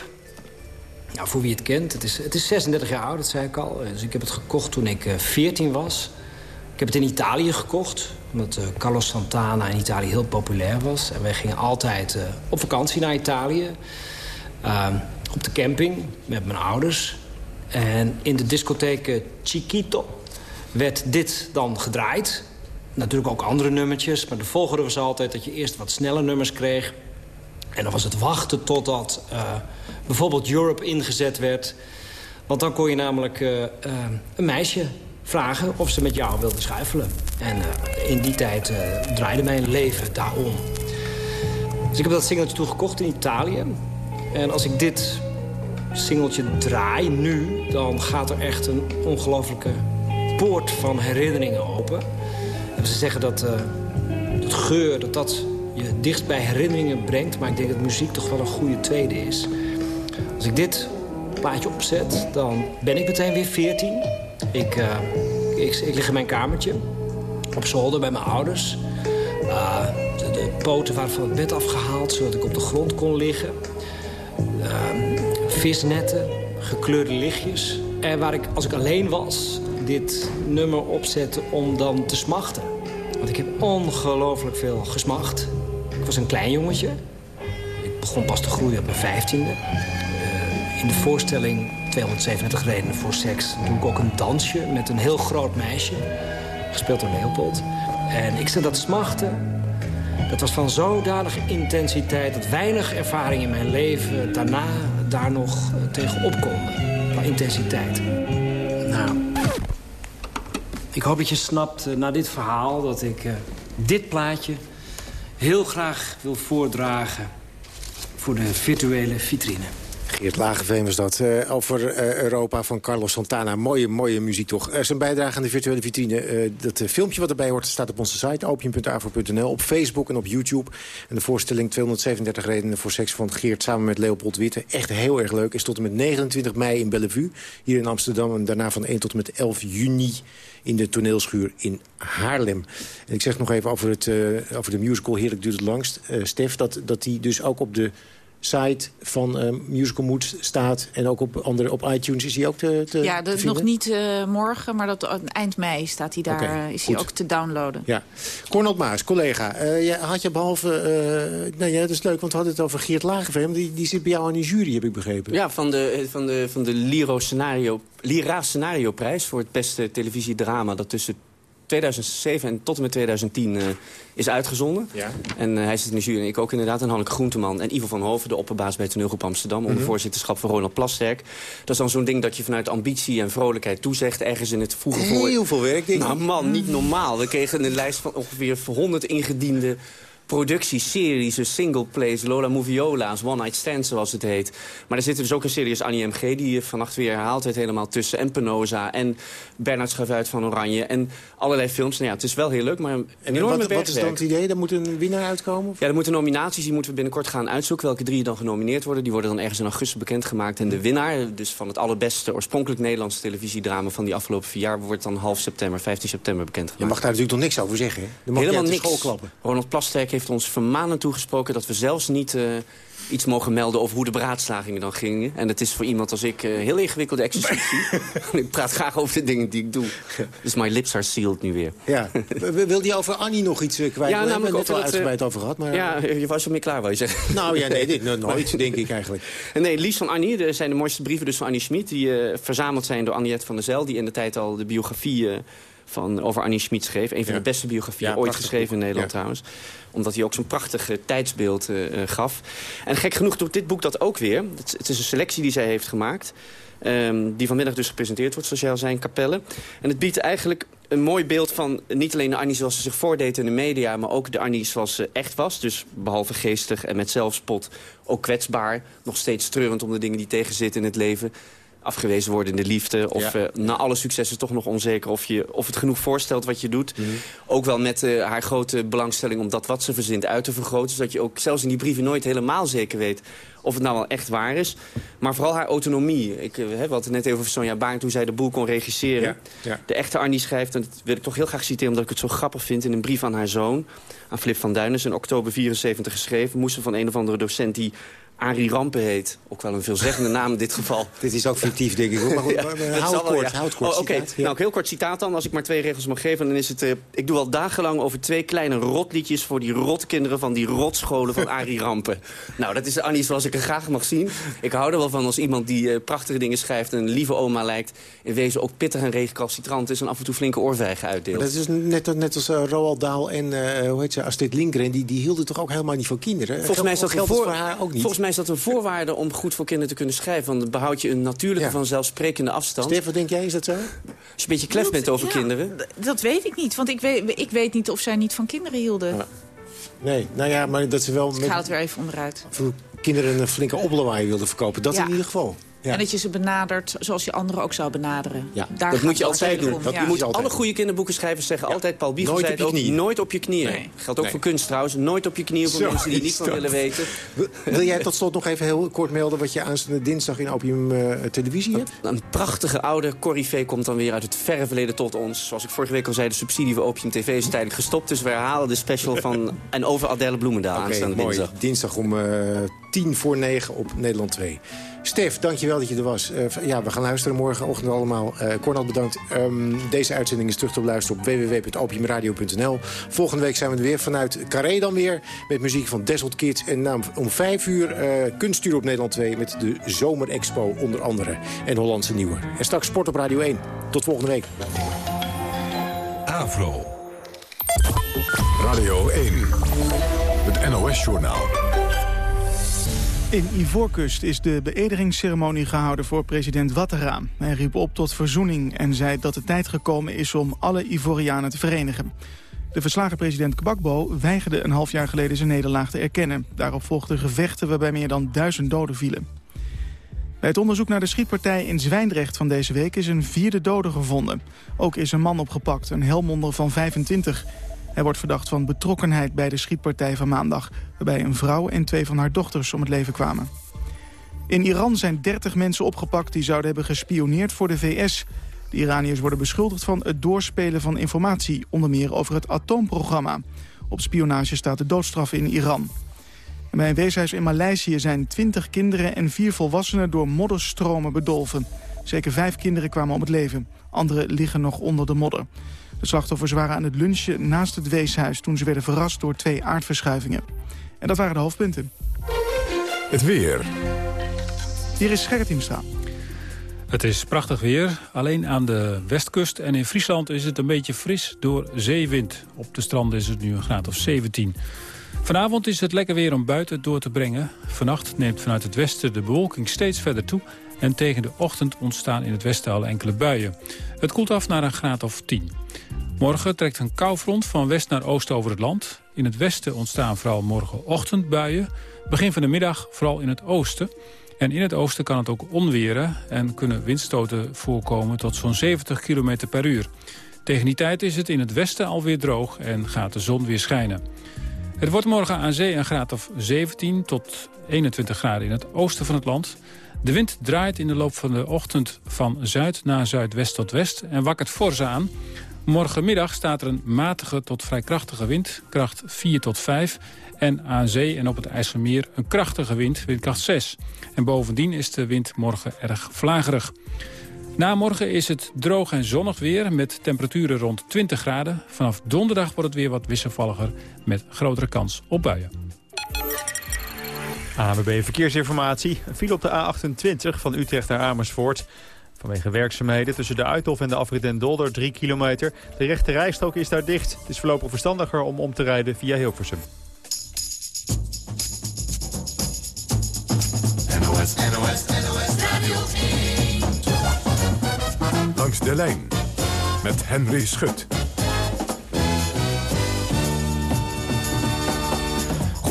Nou, voor wie het kent, het is, het is 36 jaar oud, dat zei ik al. Dus ik heb het gekocht toen ik uh, 14 was. Ik heb het in Italië gekocht, omdat uh, Carlos Santana in Italië heel populair was. En wij gingen altijd uh, op vakantie naar Italië. op de camping met mijn ouders. En in de discotheek Chiquito werd dit dan gedraaid. Natuurlijk ook andere nummertjes, maar de volgorde was altijd dat je eerst wat snelle nummers kreeg... En dan was het wachten totdat uh, bijvoorbeeld Europe ingezet werd. Want dan kon je namelijk uh, uh, een meisje vragen of ze met jou wilde schuifelen. En in die tijd draaide mijn leven daarom. Dus ik heb dat singeltje toen gekocht in Italië. En als ik dit singeltje draai nu... dan gaat er echt een ongelofelijke poort van herinneringen open. En ze zeggen dat het geur, dat dat je dicht bij herinneringen brengt. Maar ik denk dat muziek toch wel een goede tweede is. Als ik dit plaatje opzet, dan ben ik meteen weer 14. Ik, uh, ik, ik lig in mijn kamertje, op zolder bij mijn ouders. De, de poten waren van het bed afgehaald, zodat ik op de grond kon liggen. Ehm, visnetten, gekleurde lichtjes. En waar ik, als ik alleen was, dit nummer opzette om dan te smachten. Want ik heb ongelooflijk veel gesmacht. Ik was een klein jongetje. Ik begon pas te groeien op mijn vijftiende. Uh, in de voorstelling 237 redenen voor seks doe ik ook een dansje met een heel groot meisje. Gespeeld door Leopold. En ik zat dat smachten. Dat was van zodanige intensiteit dat weinig ervaring in mijn leven daarna daar nog uh, tegen opkonden. Qua intensiteit. Nou, ik hoop dat je snapt uh, na dit verhaal dat ik dit plaatje heel graag wil voordragen voor de virtuele vitrine. Geert Lageveen was dat. Uh, over uh, Europa van Carlos Santana. Mooie, mooie muziek toch. Zijn bijdrage aan de virtuele vitrine. dat filmpje wat erbij hoort staat op onze site. opium.avro.nl. Op Facebook en op YouTube. En de voorstelling 237 redenen voor seks van Geert... samen met Leopold Witte. Echt heel erg leuk. Is tot en met 29 mei in Bellevue. Hier in Amsterdam. En daarna van 1 tot en met 11 juni in de toneelschuur in Haarlem. En ik zeg nog even over, het, over de musical Heerlijk duurt het langst. Stef, dat, dat die dus ook op de site van uh, Musical Mood staat. En ook op, andere, op iTunes is hij ook te, te Ja, dat te nog niet uh, morgen, maar dat, eind mei staat hij daar, okay, is hij ook te downloaden. Ja. Cornel Maas, collega. Uh, ja, had je behalve... nou ja, dat is leuk, want we hadden het over Geert Lagerveen. Die, die zit bij jou aan die jury, heb ik begrepen. Ja, van de, van de, van de Liro Scenario, Lira Scenario prijs... voor het beste televisiedrama dat tussen 2007 en tot en met 2010 uh, is uitgezonden. Ja. En uh, hij zit in de jury en ik ook inderdaad. En Hanneke Groenteman en Ivo van Hoven, de opperbaas bij Toneelgroep Amsterdam... onder Mhm. mm -hmm. voorzitterschap van Ronald Plasterk. Dat is dan zo'n ding dat je vanuit ambitie en vrolijkheid toezegt... ergens in het vroege voor... Heel veel werk, denk ik. Nou man, niet normaal. We kregen een lijst van ongeveer 100 ingediende producties, series, dus single plays, Lola Moviola's, One Night Stand zoals het heet. Maar er zitten dus ook een serie als Annie M.G. die vannacht weer herhaald werd helemaal tussen. En Penosa en Bernard Schavuit van Oranje en allerlei films. Nou ja, het is wel heel leuk, maar een En enorme wat, wat is dan het idee? Er moet een winnaar uitkomen? Of? Ja, er moeten nominaties, die moeten we binnenkort gaan uitzoeken. Welke drie dan genomineerd worden. Die worden dan ergens in augustus bekendgemaakt. En de winnaar, dus van het allerbeste oorspronkelijk Nederlandse televisiedrama... van die afgelopen vier jaar, wordt dan half september, 15 september bekendgemaakt. Je mag daar natuurlijk nog niks over zeggen. Hè? Dan mag Helemaal niks. Ronald Plasterk heeft ons vermanen toegesproken... dat we zelfs niet uh, iets mogen melden over hoe de beraadslagingen dan gingen. En het is voor iemand als ik uh, heel ingewikkelde exercitie. ik praat graag over de dingen die ik doe. Dus my lips are sealed nu weer. Ja. Wil je over Annie nog iets uh, kwijt? Ja, We namelijk hebben het net al dat, uitgebreid over gehad. Maar... Ja, je was er meer klaar, wou je zeggen. Nou ja, nee, dit, nooit, denk ik eigenlijk. Nee, Lies van Annie, er zijn de mooiste brieven dus van Annie Schmid... die uh, verzameld zijn door Anniette van der Zel... die in de tijd al de biografie van, over Annie Schmid schreef. Een van Ja. de beste biografieën Ja, ooit geschreven in. Nederland Ja. trouwens. Omdat hij ook zo'n prachtig uh, tijdsbeeld uh, uh, gaf. En gek genoeg doet dit boek dat ook weer. Het, het is een selectie die zij heeft gemaakt. Um, die vanmiddag dus gepresenteerd wordt, zoals jij al zei, in Capelle. En het biedt eigenlijk een mooi beeld van niet alleen de Annie zoals ze zich voordeed in de media... maar ook de Annie zoals ze echt was. Dus behalve geestig en met zelfspot ook kwetsbaar. Nog steeds treurend om de dingen die tegenzitten in het leven afgewezen worden in de liefde. Of Ja. uh, na alle successen toch nog onzeker of, je, of het genoeg voorstelt wat je doet. Mhm. Ook wel met uh, haar grote belangstelling om dat wat ze verzint uit te vergroten. Zodat je ook zelfs in die brieven nooit helemaal zeker weet of het nou wel echt waar is. Maar vooral haar autonomie. Ik, uh, we hadden net even over Sonja Baarn toen zij de boel kon regisseren. Ja, ja. De echte Arnie schrijft, en dat wil ik toch heel graag citeren... omdat ik het zo grappig vind, in een brief aan haar zoon... aan Flip van Duinen, in oktober 74 geschreven... moest ze van een of andere docent die Arie Rampen heet. Ook wel een veelzeggende naam in dit geval. Dit is ook fictief, denk ik. Maar goed, Ja, houd wel, kort, ja. houd kort. Oh, Oké. Ja. nou, heel kort citaat dan. Als ik maar twee regels mag geven, dan is het... eh, ik doe al dagenlang over twee kleine rotliedjes... voor die rotkinderen van die rotscholen van Arie Rampen. Nou, dat is Annie zoals ik er graag mag zien. Ik hou er wel van als iemand die eh, prachtige dingen schrijft... en een lieve oma lijkt. In wezen ook pittig en recalcitrant is... en af en toe flinke oorvijgen uitdeelt. Maar dat is net, net als uh, Roald Dahl en eh, hoe heet ze, Astrid Lindgren. Die, die hielden toch ook helemaal niet van kinderen? Volgens mij, is dat geldt het voor... voor haar ook niet. Volgens mij is dat een voorwaarde om goed voor kinderen te kunnen schrijven. Want dan behoud je een natuurlijke, Ja. vanzelfsprekende afstand. Stef, wat denk jij? Is dat zo? Als je een beetje klef bent over Ja, kinderen... Dat weet ik niet, want ik weet, ik weet niet of zij niet van kinderen hielden. Ja. Nee, nou ja, maar dat ze wel Dus ik met het weer even onderuit. voor kinderen een flinke oplawaai wilden verkopen. Dat Ja. in ieder geval. En dat je ze benadert zoals je anderen ook zou benaderen. Ja, Daar dat moet je altijd doen. om. Dat Ja. moet alle goede kinderboekenschrijvers zeggen altijd... Paul Biegel Nooit zei op je ook, nooit op je knieën. Nee. Geldt ook Nee. voor kunst trouwens. Nooit op je knieën voor Zo mensen die niet van willen weten. Wil jij tot slot nog even heel kort melden... wat je aanstaande dinsdag in Opium eh, Televisie hebt? Een prachtige oude corrivee komt dan weer uit het verre verleden tot ons. Zoals ik vorige week al zei, de subsidie voor Opium TV is tijdelijk gestopt. Dus we herhalen de special van en over Adèle Bloemendaal Oké, aanstaande mooi. dinsdag. Dinsdag om eh, tien voor negen op Nederland 2. Stef, dankjewel dat je er was. Eh, ja, we gaan luisteren morgenochtend allemaal. Eh Cornel, bedankt. Ehm, deze uitzending is terug te beluisteren op www.opiumradio.nl. Volgende week zijn we er weer vanuit Carré dan weer... met muziek van Desert Kids. En om vijf uur eh kunststuur op Nederland 2... met de Zomerexpo onder andere. En Hollandse Nieuwe. En straks Sport op Radio 1. Tot volgende week. Avro. Radio 1. Het NOS-journaal. In Ivoorkust is de beëdigingsceremonie gehouden voor president Ouattara. Hij riep op tot verzoening en zei dat de tijd gekomen is om alle Ivorianen te verenigen. De verslagen president Gbagbo weigerde een half jaar geleden zijn nederlaag te erkennen. Daarop volgden gevechten waarbij meer dan duizend doden vielen. Bij het onderzoek naar de schietpartij in Zwijndrecht van deze week is een vierde dode gevonden. Ook is een man opgepakt, een Helmonder van 25. Hij wordt verdacht van betrokkenheid bij de schietpartij van maandag... waarbij een vrouw en twee van haar dochters om het leven kwamen. In Iran zijn 30 mensen opgepakt die zouden hebben gespioneerd voor de VS. De Iraniërs worden beschuldigd van het doorspelen van informatie... onder meer over het atoomprogramma. Op spionage staat de doodstraf in Iran. Bij een weeshuis in Maleisië zijn 20 kinderen en vier volwassenen... door modderstromen bedolven. Zeker vijf kinderen kwamen om het leven. Anderen liggen nog onder de modder. De slachtoffers waren aan het lunchen naast het weeshuis... toen ze werden verrast door twee aardverschuivingen. En dat waren de hoofdpunten. Het weer. Hier is Gerrit Hiemstra. Het is prachtig weer. Alleen aan de westkust en in Friesland is het een beetje fris door zeewind. Op de stranden is het nu een graad of 17. Vanavond is het lekker weer om buiten door te brengen. Vannacht neemt vanuit het westen de bewolking steeds verder toe... en tegen de ochtend ontstaan in het westen al enkele buien. Het koelt af naar een graad of 10. Morgen trekt een koufront van west naar oost over het land. In het westen ontstaan vooral morgenochtend buien. Begin van de middag vooral in het oosten. En in het oosten kan het ook onweren en kunnen windstoten voorkomen tot zo'n 70 km per uur. Tegen die tijd is het in het westen alweer droog en gaat de zon weer schijnen. Het wordt morgen aan zee een graad of 17 tot 21 graden in het oosten van het land. De wind draait in de loop van de ochtend van zuid naar zuidwest tot west en wakkert fors aan. Morgenmiddag staat er een matige tot vrij krachtige wind, kracht 4 tot 5. En aan zee en op het IJsselmeer een krachtige wind, windkracht 6. En bovendien is de wind morgen erg vlagerig. Na morgen is het droog en zonnig weer met temperaturen rond 20 graden. Vanaf donderdag wordt het weer wat wisselvalliger met grotere kans op buien. ANWB Verkeersinformatie. Een file op de A28 van Utrecht naar Amersfoort. Vanwege werkzaamheden tussen de Uithof en de afrit Den Dolder 3 kilometer. De rechte rijstrook is daar dicht. Het is voorlopig verstandiger om om te rijden via Hilversum. NOS, NOS, NOS Radio 1. Langs de lijn met Henry Schut.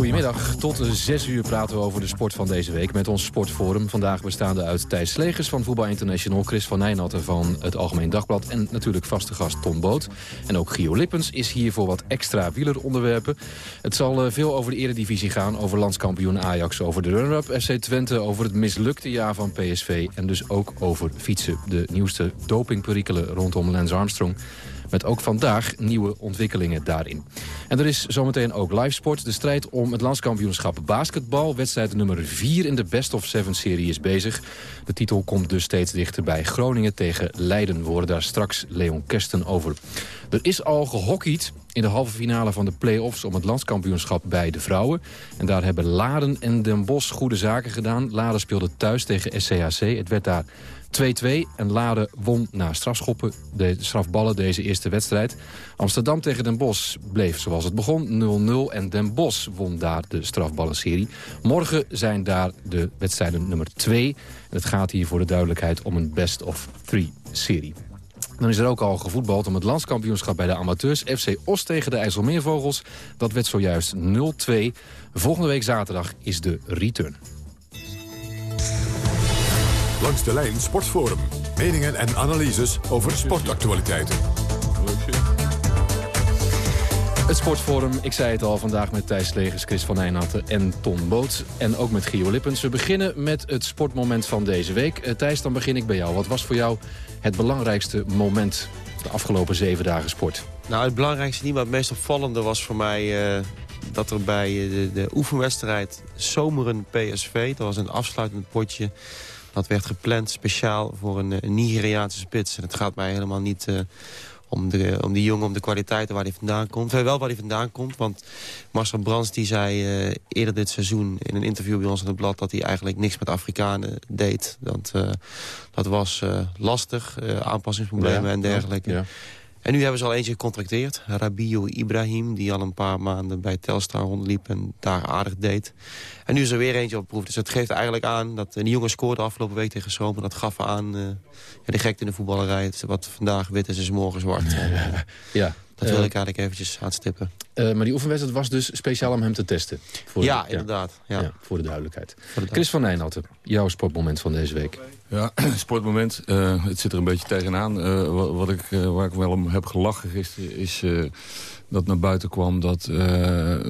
Goedemiddag, tot 6 uur praten we over de sport van deze week met ons sportforum. Vandaag bestaande uit Thijs Slegers van Voetbal International... Chris van Nijnatten van het Algemeen Dagblad... en natuurlijk vaste gast Tom Boot. En ook Gio Lippens is hier voor wat extra wieleronderwerpen. Het zal eh, veel over de eredivisie gaan, over landskampioen Ajax... over de run-up FC Twente, over het mislukte jaar van PSV... en dus ook over fietsen, de nieuwste dopingperikelen rondom Lance Armstrong... Met ook vandaag nieuwe ontwikkelingen daarin. En er is zometeen ook live sport. De strijd om het landskampioenschap basketbal. Wedstrijd nummer 4 in de Best of Seven serie is bezig. De titel komt dus steeds dichterbij. Groningen tegen Leiden. We horen daar straks Leon Kersten over. Er is al gehockeyd in de halve finale van de play-offs om het landskampioenschap bij de vrouwen. En daar hebben Laden en Den Bosch goede zaken gedaan. Laden speelde thuis tegen SCHC. Het werd daar 2-2 en Lade won na strafschoppen, de strafballen deze eerste wedstrijd. Amsterdam tegen Den Bosch bleef zoals het begon 0-0 en Den Bosch won daar de strafballenserie. Morgen zijn daar de wedstrijden nummer 2. En het gaat hier voor de duidelijkheid om een best of 3 serie. Dan is er ook al gevoetbald om het landskampioenschap bij de amateurs. FC Os tegen de IJsselmeervogels. Dat werd zojuist 0-2. Volgende week zaterdag is de return. Langs de lijn Sportforum. Meningen en analyses over sportactualiteiten. Het Sportforum, ik zei het al, vandaag met Thijs Legers, Chris van Nijnatten en Ton Boot. En ook met Gio Lippens. We beginnen met het sportmoment van deze week. Uh, Thijs, dan begin ik bij jou. Wat was voor jou het belangrijkste moment de afgelopen zeven dagen sport? Nou, het belangrijkste niet, maar het meest opvallende was voor mij... Uh, dat er bij de, de oefenwedstrijd Zomeren PSV... dat was een afsluitend potje... dat werd gepland speciaal voor een, een Nigeriaanse spits. En het gaat mij helemaal niet... Uh, om, de, om die jongen, om de kwaliteiten waar hij vandaan komt. Wel waar hij vandaan komt, want Marcel Brands die zei uh, eerder dit seizoen... in een interview bij ons in het blad dat hij eigenlijk niks met Afrikanen deed. Dat, uh, dat was uh, lastig, aanpassingsproblemen ja, en dergelijke. Ja. En nu hebben ze al eentje gecontracteerd. Rabiu Ibrahim, die al een paar maanden bij Telstar rondliep en daar aardig deed. En nu is er weer eentje op proef. Dus het geeft eigenlijk aan dat die jongen scoorde afgelopen week tegen Zomer. Dat gaf aan uh, ja, de gekte in de voetballerij. Wat vandaag wit is, is morgen zwart. ja. Dat wil ik eigenlijk eventjes aanstippen. Uh, maar die oefenwedstrijd was dus speciaal om hem te testen? Voor ja, de, inderdaad. Ja. ja. voor de duidelijkheid. Voor de Chris van Nijnatten, jouw sportmoment van deze week. Ja, sportmoment. Uh, het zit er een beetje tegenaan. Uh, wat, wat ik, waar ik wel om heb gelachen gisteren is dat naar buiten kwam... Dat,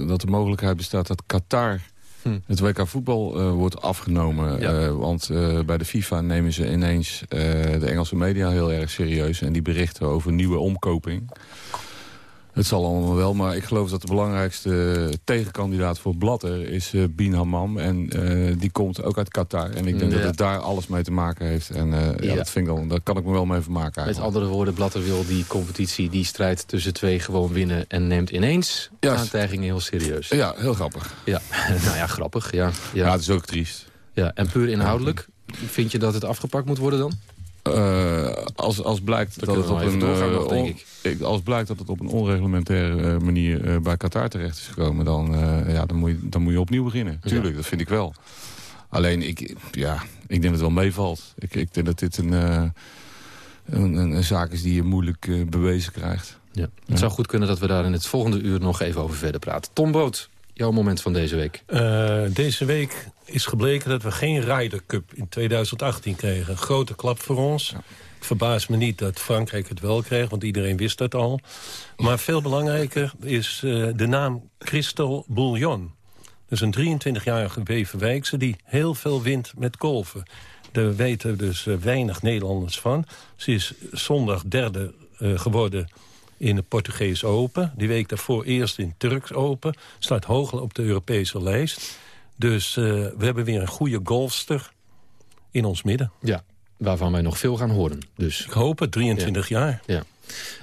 dat de mogelijkheid bestaat dat Qatar Hm. Het WK voetbal wordt afgenomen. Ja. Want bij de FIFA nemen ze ineens de Engelse media heel erg serieus. En die berichten over nieuwe omkoping. Het zal allemaal wel, maar ik geloof dat de belangrijkste tegenkandidaat voor Blatter is uh, Bin Hammam. En uh, die komt ook uit Qatar. En ik denk ja. dat het daar alles mee te maken heeft. En uh, ja. ja. dat vind ik wel, daar kan ik me wel mee vermaken. Met andere woorden, Blatter wil die competitie, die strijd tussen twee gewoon winnen. En neemt ineens ja. aantijgingen heel serieus. Ja, heel grappig. Ja, nou ja, grappig. Ja, ja. ja, het is ook triest. Ja, en puur inhoudelijk, vind je dat het afgepakt moet worden dan? Uh, als, als, blijkt dat, dat het op een, nog, denk ik. Ik, als blijkt dat het op een onreglementaire uh, manier bij Qatar terecht is gekomen... dan, ja, dan, moet, je, dan moet je opnieuw beginnen. Tuurlijk, ja. dat vind ik wel. Alleen, ik, ja, ik denk dat het wel meevalt. Ik, ik denk dat dit een, een, een, een, zaak is die je moeilijk bewezen krijgt. Ja. Het zou goed kunnen dat we daar in het volgende uur nog even over verder praten. Tom Boot, jouw moment van deze week? Uh, deze week is gebleken dat we geen Ryder Cup in 2018 kregen. Grote klap voor ons. Ja. Het verbaast me niet dat Frankrijk het wel kreeg, want iedereen wist dat al. Maar veel belangrijker is uh, de naam Crystal Bouillon. Dat is een 23-jarige Beverwijkse die heel veel wint met golven. Daar weten dus uh, weinig Nederlanders van. Ze is zondag derde uh, geworden in de Portugees Open. Die week daarvoor eerst in Turks Open. Staat hoog op de Europese lijst. Dus uh, we hebben weer een goede golfster in ons midden. Ja, waarvan wij nog veel gaan horen. Dus. Ik hoop het, 23 ja. jaar. Ja.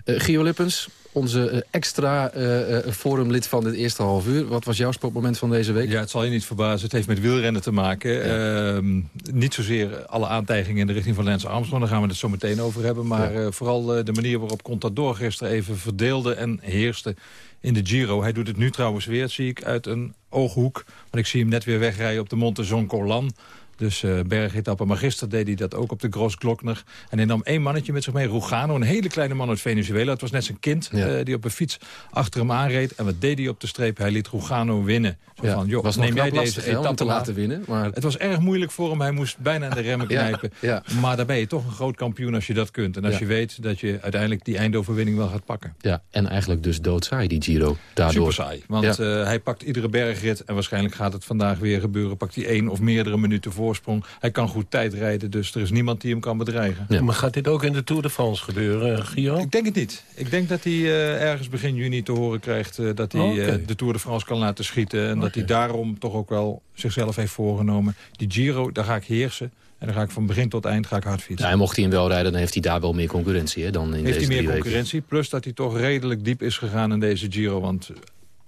Uh, Gio Lippens, onze uh, extra uh, forumlid van dit eerste half uur. Wat was jouw sportmoment van deze week? Ja, het zal je niet verbazen. Het heeft met wielrennen te maken. Ja. Uh, niet zozeer alle aantijgingen in de richting van Lance Armstrong. Daar gaan we het zo meteen over hebben. Maar ja. vooral de manier waarop Contador gisteren even verdeelde en heerste in de Giro. Hij doet het nu trouwens weer, zie ik, uit een ooghoek. Want ik zie hem net weer wegrijden op de Monte Zoncolan. Dus uh, bergetappen. Maar gisteren deed hij dat ook op de Gros Glockner. En hij nam één mannetje met zich mee, Rugano. Een hele kleine man uit Venezuela. Het was net zijn kind ja. uh, die op een fiets achter hem aanreed. En wat deed hij op de streep? Hij liet Rugano winnen. Zo ja. van, joh, was neem jij deze etappe te laten winnen? Maar... Het was erg moeilijk voor hem. Hij moest bijna aan de remmen knijpen. ja. Maar daar ben je toch een groot kampioen als je dat kunt. En als je weet dat je uiteindelijk die eindoverwinning wel gaat pakken. Ja, en eigenlijk dus doodsaai, die Giro. Daardoor. Super saai. Want uh, hij pakt iedere bergrit. En waarschijnlijk gaat het vandaag weer gebeuren. Pakt hij één of meerdere minuten voorsprong. Hij kan goed tijd rijden, dus er is niemand die hem kan bedreigen. Ja. Maar gaat dit ook in de Tour de France gebeuren, Gio? Ik denk het niet. Ik denk dat hij uh, ergens begin juni te horen krijgt... Uh, dat hij oh, okay. uh, de Tour de France kan laten schieten. En okay. dat hij daarom toch ook wel zichzelf heeft voorgenomen. Die Giro, daar ga ik heersen. En dan ga ik van begin tot eind ga ik hard fietsen. Ja, en mocht hij hem wel rijden, dan heeft hij daar wel meer concurrentie hè, dan in heeft deze hij meer concurrentie. Weken. Plus dat hij toch redelijk diep is gegaan in deze Giro. Want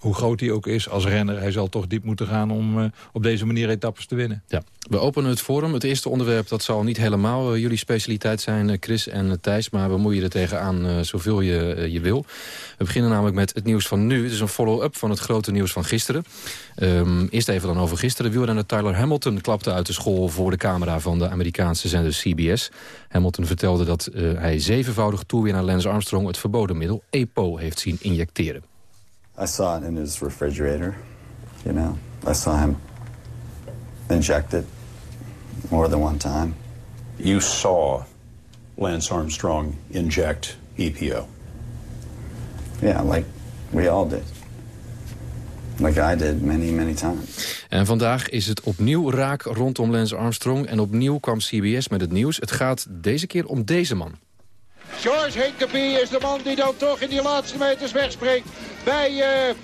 hoe groot hij ook is als renner... hij zal toch diep moeten gaan om uh, op deze manier etappes te winnen. Ja. We openen het forum. Het eerste onderwerp dat zal niet helemaal uh, jullie specialiteit zijn, uh, Chris en Thijs... maar we moeien er tegenaan zoveel je, je wil. We beginnen namelijk met het nieuws van nu. Het is een follow-up van het grote nieuws van gisteren. Um, eerst even dan over gisteren. Wielrenner Tyler Hamilton klapte uit de school voor de camera... van de Amerikaanse zender CBS. Hamilton vertelde dat hij zevenvoudig toerwinnaar Lance Armstrong... het verboden middel EPO heeft zien injecteren. I saw it in his refrigerator, you know. I saw him inject it more than one time. you saw Lance Armstrong inject EPO. Yeah, like we all did. Like I did many, many times. En vandaag is het opnieuw raak rondom Lance Armstrong. En opnieuw kwam CBS met het nieuws. Het gaat deze keer om deze man. George Hinkepie is de man die dan toch in die laatste meters wegspringt bij uh.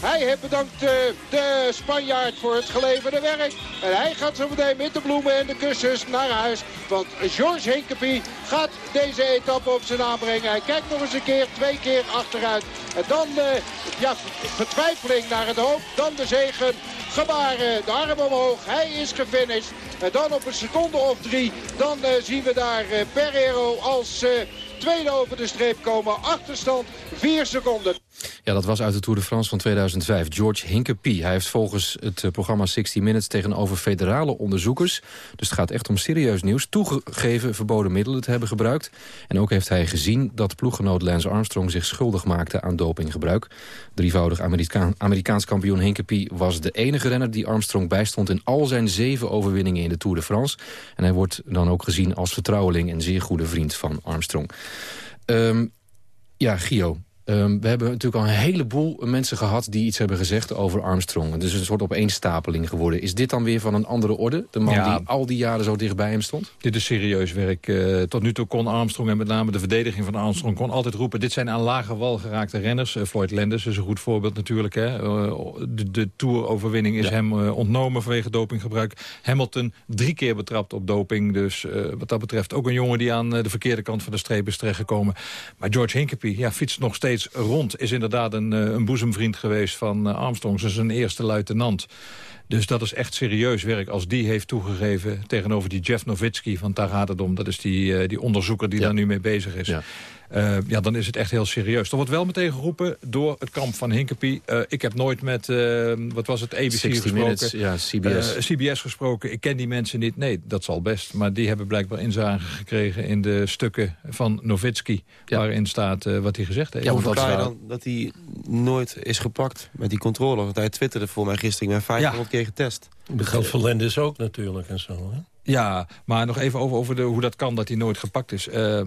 Hij heeft bedankt uh, de Spanjaard voor het geleverde werk. En hij gaat zo meteen met de bloemen en de kussens naar huis. Want George Hinkepie gaat deze etappe op zijn naam brengen. Hij kijkt nog eens een keer, twee keer achteruit. En dan uh, ja, vertwijfeling naar het hoofd. Dan de zegen. Gebaren, de arm omhoog. Hij is gefinished. En dan op een seconde of drie, dan zien we daar Pereiro als tweede over de streep komen. Achterstand 4 seconden. Ja, dat was uit de Tour de France van 2005. George Hinkepie. Hij heeft volgens het eh, programma 60 Minutes tegenover federale onderzoekers... dus het gaat echt om serieus nieuws... toegegeven verboden middelen te hebben gebruikt. En ook heeft hij gezien dat ploeggenoot Lance Armstrong... zich schuldig maakte aan dopinggebruik. Drievoudig Amerika Amerikaans kampioen Hinkepie was de enige renner... die Armstrong bijstond in al zijn zeven overwinningen in de Tour de France. En hij wordt dan ook gezien als vertrouweling... en zeer goede vriend van Armstrong. Um, ja, Gio, Um, we hebben natuurlijk al een heleboel mensen gehad die iets hebben gezegd over Armstrong. Het is een soort opeenstapeling geworden. Is dit dan weer van een andere orde? De man die al die jaren zo dichtbij hem stond? Dit is serieus werk. Uh, tot nu toe kon Armstrong en met name de verdediging van Armstrong... kon altijd roepen, dit zijn aan lage wal geraakte renners. Uh, Floyd Landis is een goed voorbeeld natuurlijk. Hè. Uh, de, de Tour-overwinning is hem ontnomen vanwege dopinggebruik. Hamilton drie keer betrapt op doping. Dus wat dat betreft ook een jongen die aan de verkeerde kant van de streep is terechtgekomen. Maar George Hinkepie ja, fietst nog steeds rond. Is inderdaad een, eh, een boezemvriend geweest van eh, Armstrong. Een eerste luitenant. Dus dat is echt serieus werk als die heeft toegegeven... tegenover die Jeff Nowitzki van Taradadom. Dat is die, uh, die onderzoeker die daar nu mee bezig is. Ja. Uh, ja, dan is het echt heel serieus. Er wordt wel meteen geroepen door het kamp van Hinkepie. Uh, ik heb nooit met, uh, wat was het, ABC gesproken. Minutes, ja, CBS. CBS gesproken. Ik ken die mensen niet. Nee, dat zal best. Maar die hebben blijkbaar inzage gekregen in de stukken van Novitski. Ja. Waarin staat wat hij gezegd heeft. Ja, hoe verklaar je dan dat hij nooit is gepakt met die controle? Want hij twitterde voor mij gisteren. Ik ben 500 keer getest. Dat geldt voor Lendis ook natuurlijk en zo. Hè? Ja, maar nog even over, over de, hoe dat kan dat hij nooit gepakt is. Uh,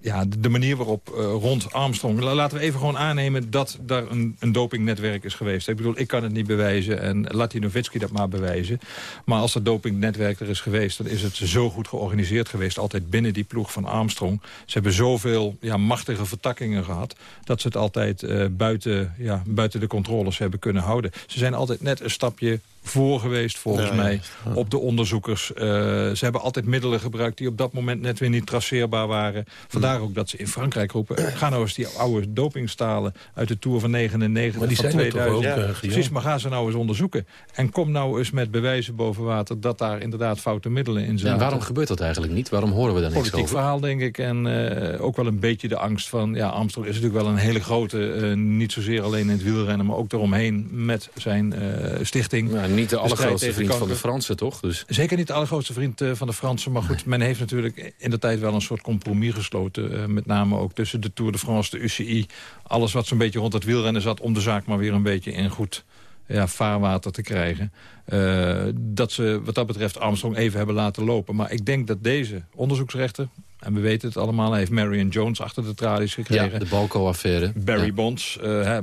ja, de manier waarop uh, rond Armstrong... laten we even gewoon aannemen dat daar een, een dopingnetwerk is geweest. Ik bedoel, ik kan het niet bewijzen en laat die Nowitzki dat maar bewijzen. Maar als dat dopingnetwerk er is geweest... dan is het zo goed georganiseerd geweest, altijd binnen die ploeg van Armstrong. Ze hebben zoveel ja, machtige vertakkingen gehad... dat ze het altijd uh, buiten, ja, buiten de controles hebben kunnen houden. Ze zijn altijd net een stapje voor geweest, volgens mij, op de onderzoekers. Uh, ze hebben altijd middelen gebruikt die op dat moment net weer niet traceerbaar waren. Vandaar ook dat ze in Frankrijk roepen... ga nou eens die oude dopingstalen uit de Tour van 99, maar die van zijn 2000. Ook, ja, precies, maar ga ze nou eens onderzoeken. En kom nou eens met bewijzen boven water... dat daar inderdaad foute middelen in zijn. En waarom gebeurt dat eigenlijk niet? Waarom horen we daar niks Politiek verhaal, denk ik. En uh, ook wel een beetje de angst van... ja, Armstrong is natuurlijk wel een hele grote... Uh, niet zozeer alleen in het wielrennen, maar ook eromheen... met zijn stichting... Niet de allergrootste vriend van de Fransen, toch? Dus... Zeker niet de allergrootste vriend uh, van de Fransen. Maar goed, men heeft natuurlijk in de tijd wel een soort compromis gesloten. Uh, met name ook tussen de Tour de France, de UCI. Alles wat zo'n beetje rond het wielrennen zat... om de zaak maar weer een beetje in goed ja, vaarwater te krijgen. Uh, dat ze wat dat betreft Armstrong even hebben laten lopen. Maar ik denk dat deze onderzoeksrechter... en we weten het allemaal, heeft Marion Jones achter de tralies gekregen. Ja, de Balco-affaire. Barry ja. Bonds, uh,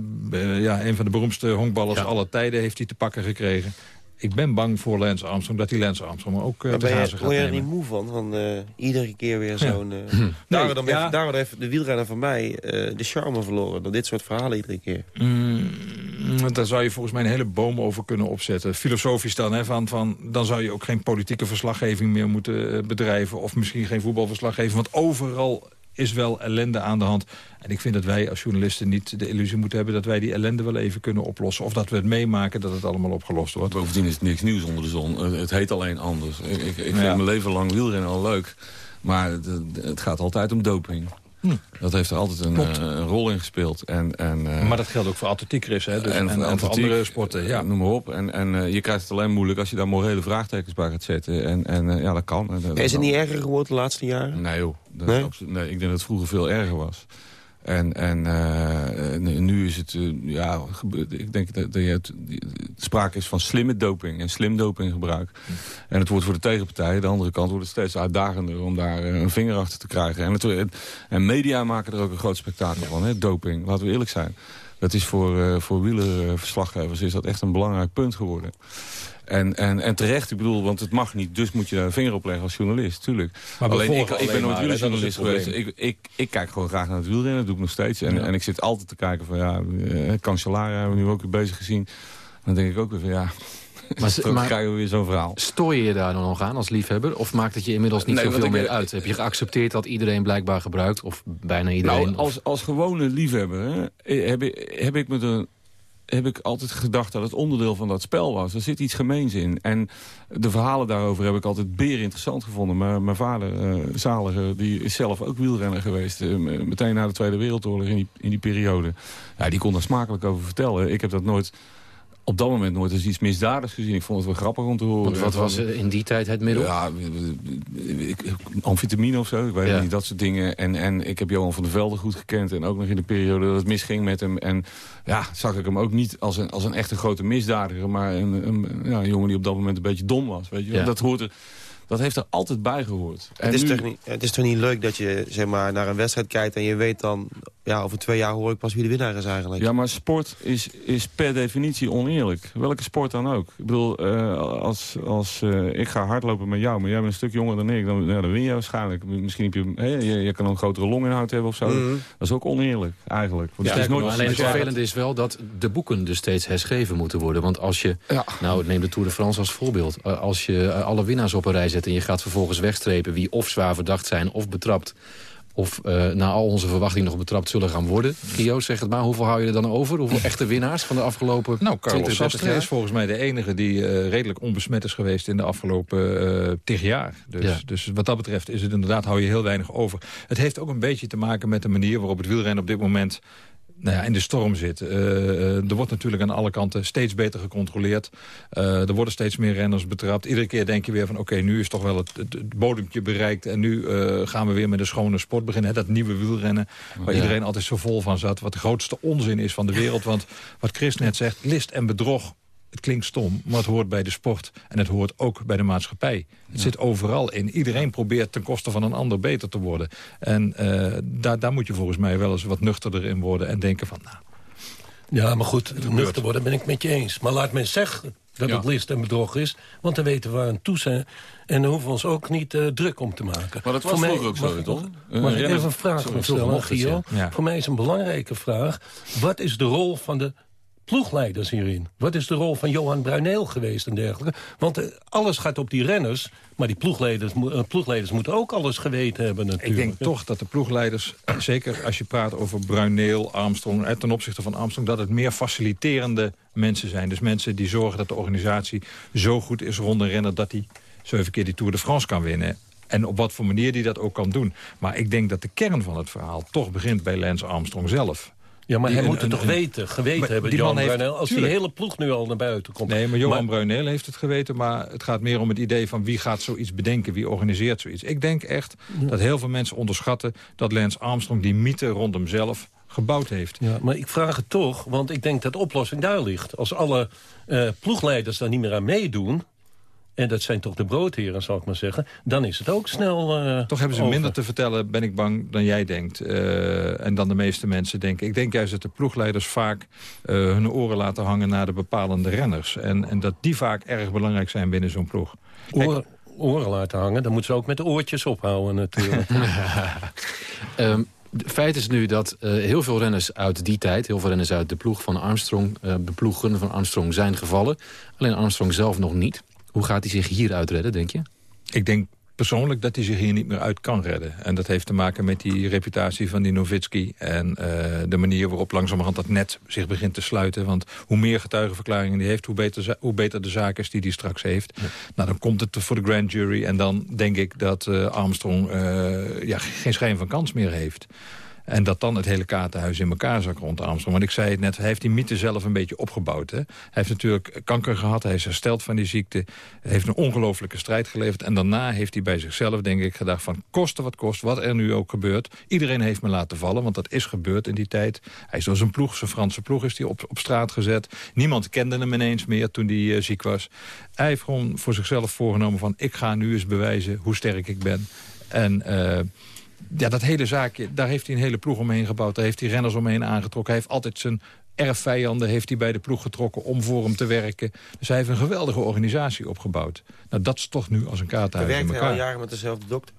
ja, een van de beroemdste honkballers ja. aller tijden... heeft hij te pakken gekregen ik ben bang voor Lance Armstrong, dat die Lance Armstrong ook uh, te gaat Word je er niet moe van? van uh, iedere keer weer zo'n... Uh... nee, daarom heeft de wielrenner van mij uh, de charme verloren. Door dit soort verhalen iedere keer. Mm, daar zou je volgens mij een hele boom over kunnen opzetten. Filosofisch dan, hè, van, van, dan zou je ook geen politieke verslaggeving meer moeten bedrijven. Of misschien geen voetbalverslaggeving. Want overal is wel ellende aan de hand. En ik vind dat wij als journalisten niet de illusie moeten hebben... dat wij die ellende wel even kunnen oplossen. Of dat we het meemaken dat het allemaal opgelost wordt. Bovendien is het niks nieuws onder de zon. Het heet alleen anders. Ik, ik, ik vind mijn leven lang wielrennen al leuk. Maar het, het gaat altijd om doping. Hm. Dat heeft er altijd een, uh, een rol in gespeeld. En, en, uh, maar dat geldt ook voor atletiek, Chris. Hè? Dus, en, en, en voor andere sporten. Ja. Noem maar op. En, en uh, je krijgt het alleen moeilijk als je daar morele vraagtekens bij gaat zetten. En, en ja, dat kan. is het niet erger geworden de laatste jaren? Nee joh. Dat nee? nee? ik denk dat het vroeger veel erger was. En, en uh, nu is het, uh, ja, ik denk dat, je het, sprake is van slimme doping en slim dopinggebruik. En het wordt voor de tegenpartij, de andere kant, wordt het steeds uitdagender om daar een vinger achter te krijgen. En, en media maken er ook een groot spektakel van, hè, doping, laten we eerlijk zijn. Dat is voor, uh, voor wielerverslaggevers is dat echt een belangrijk punt geworden. En, en, en terecht, ik bedoel, want het mag niet. Dus moet je daar een vinger op leggen als journalist, tuurlijk. Maar alleen, ik, ik ben nooit wielerjournalist geweest. Ik, ik, ik kijk gewoon graag naar het wielrennen, dat doe ik nog steeds. En, en ik zit altijd te kijken van, ja, uh, Cancellara hebben we nu ook weer bezig gezien. Dan denk ik ook weer van, ja, maar, dan krijgen we weer zo'n verhaal. Stoor je je daar dan nog aan als liefhebber? Of maakt het je inmiddels niet nee, zoveel meer uit? Heb je geaccepteerd dat iedereen blijkbaar gebruikt? Of bijna iedereen? Nou, als, als gewone liefhebber hè, heb, ik, heb ik me er heb ik altijd gedacht dat het onderdeel van dat spel was. Er zit iets gemeens in. En de verhalen daarover heb ik altijd beer interessant gevonden. Maar mijn vader, uh, die is zelf ook wielrenner geweest. Uh, meteen na de Tweede Wereldoorlog in die, in die periode. Ja, die kon daar smakelijk over vertellen. Ik heb dat nooit op dat moment nooit eens iets misdadigs gezien. Ik vond het wel grappig om te horen. Want wat was in die tijd het middel? Ja, amfetamine of zo. Ik weet niet, dat soort dingen. En, en ik heb Johan van der Velde goed gekend. En ook nog in de periode dat het misging met hem. En ja, zag ik hem ook niet als een, als een echte grote misdadiger. Maar een, een, ja, een jongen die op dat moment een beetje dom was. Weet je? Ja. Dat hoort er dat heeft er altijd bij gehoord. Het is, toch niet, het is toch niet leuk dat je zeg maar, naar een wedstrijd kijkt... en je weet dan, ja, over twee jaar hoor ik pas wie de winnaar is eigenlijk. Ja, maar sport is, is per definitie oneerlijk. Welke sport dan ook. Ik bedoel, uh, als, als uh, ik ga hardlopen met jou... maar jij bent een stuk jonger dan ik, dan, ja, dan win je waarschijnlijk. Misschien heb je, hey, je, je, kan een grotere longinhoud hebben of zo. Mm -hmm. Dat is ook oneerlijk, eigenlijk. Want ja, het is nooit alleen het vervelende is wel dat de boeken dus steeds herschreven moeten worden. Want als je, ja. nou neem de Tour de France als voorbeeld... als je alle winnaars op een rij en je gaat vervolgens wegstrepen... wie of zwaar verdacht zijn of betrapt of uh, na al onze verwachtingen nog betrapt zullen gaan worden. Gio, zeg het maar, hoeveel hou je er dan over? Hoeveel echte winnaars van de afgelopen Nou, Carlos 20, Sastre is volgens mij de enige die uh, redelijk onbesmet is geweest in de afgelopen uh, tig jaar. Dus, ja. dus wat dat betreft is het inderdaad, hou je heel weinig over. Het heeft ook een beetje te maken met de manier waarop het wielrennen op dit moment nou ja, in de storm zit. Uh, er wordt natuurlijk aan alle kanten steeds beter gecontroleerd. Uh, er worden steeds meer renners betrapt. Iedere keer denk je weer van oké, okay, nu is toch wel het, het, het bodempje bereikt... en nu uh, gaan we weer met een schone sport beginnen. Hè, dat nieuwe wielrennen, waar ja. iedereen altijd zo vol van zat. Wat de grootste onzin is van de wereld. Want wat Chris net zegt, list en bedrog het klinkt stom, maar het hoort bij de sport. En het hoort ook bij de maatschappij. Het ja. zit overal in. Iedereen probeert ten koste van een ander beter te worden. En uh, daar, daar moet je volgens mij wel eens wat nuchterder in worden... en denken van, nou... Ja, maar goed, nuchter worden ben ik met je eens. Maar laat men zeggen dat ja. het list en bedrog is. Want dan weten we waar aan toe zijn. En dan hoeven we ons ook niet uh, druk om te maken. Maar dat was Voor mij, ook zo, toch? Mag ik even een vraag stellen, Gio? Ja. Voor mij is een belangrijke vraag. Wat is de rol van de ploegleiders hierin? Wat is de rol van Johan Bruineel geweest en dergelijke? Want uh, alles gaat op die renners, maar die ploegleiders, uh, ploegleiders moeten ook alles geweten hebben natuurlijk. Ik denk toch dat de ploegleiders, zeker als je praat over Bruineel, Armstrong... ten opzichte van Armstrong, dat het meer faciliterende mensen zijn. Dus mensen die zorgen dat de organisatie zo goed is rond een renner... dat hij zeven keer die Tour de France kan winnen. En op wat voor manier die dat ook kan doen. Maar ik denk dat de kern van het verhaal toch begint bij Lance Armstrong zelf. Ja, maar die, hij moet het toch een, weten, geweten hebben, die Johan heeft, Bruineel, als tuurlijk. die hele ploeg nu al naar buiten komt. Nee, maar Johan maar, Bruineel heeft het geweten, maar het gaat meer om het idee van wie gaat zoiets bedenken, wie organiseert zoiets. Ik denk echt ja. dat heel veel mensen onderschatten dat Lance Armstrong die mythe rond hemzelf gebouwd heeft. Ja, maar ik vraag het toch, want ik denk dat de oplossing daar ligt. Als alle uh, ploegleiders daar niet meer aan meedoen en dat zijn toch de broodheren, zal ik maar zeggen... dan is het ook snel uh, Toch hebben ze over. minder te vertellen, ben ik bang, dan jij denkt. Uh, en dan de meeste mensen denken. Ik denk juist dat de ploegleiders vaak uh, hun oren laten hangen... naar de bepalende renners. En, en dat die vaak erg belangrijk zijn binnen zo'n ploeg. Oren, oren laten hangen, dan moeten ze ook met de oortjes ophouden natuurlijk. um, feit is nu dat uh, heel veel renners uit die tijd... heel veel renners uit de ploeg van Armstrong... Uh, de ploegen van Armstrong zijn gevallen. Alleen Armstrong zelf nog niet. Hoe gaat hij zich hieruit redden, denk je? Ik denk persoonlijk dat hij zich hier niet meer uit kan redden. En dat heeft te maken met die reputatie van die Nowitzki... en uh, de manier waarop langzamerhand dat net zich begint te sluiten. Want hoe meer getuigenverklaringen die heeft... hoe beter, hoe beter de zaak is die hij straks heeft. Ja. Nou, dan komt het voor de grand jury... en dan denk ik dat uh, Armstrong uh, ja, geen schijn van kans meer heeft. En dat dan het hele kaartenhuis in elkaar zak rond Armstrong. Want ik zei het net, hij heeft die mythe zelf een beetje opgebouwd. Hè? Hij heeft natuurlijk kanker gehad, hij is hersteld van die ziekte. Heeft een ongelofelijke strijd geleverd. En daarna heeft hij bij zichzelf, denk ik, gedacht van... koste wat kost, wat er nu ook gebeurt. Iedereen heeft me laten vallen, want dat is gebeurd in die tijd. Hij is door zijn ploeg, zijn Franse ploeg, is hij op, op straat gezet. Niemand kende hem ineens meer toen hij eh, ziek was. Hij heeft gewoon voor zichzelf voorgenomen van... ik ga nu eens bewijzen hoe sterk ik ben. En... Uh, ja, dat hele zaakje, daar heeft hij een hele ploeg omheen gebouwd. Daar heeft hij renners omheen aangetrokken. Hij heeft altijd zijn erfvijanden heeft hij bij de ploeg getrokken om voor hem te werken. Dus hij heeft een geweldige organisatie opgebouwd. Nou, dat is toch nu als een kaarthuis in elkaar. Werkt hij al jaren met dezelfde dokter?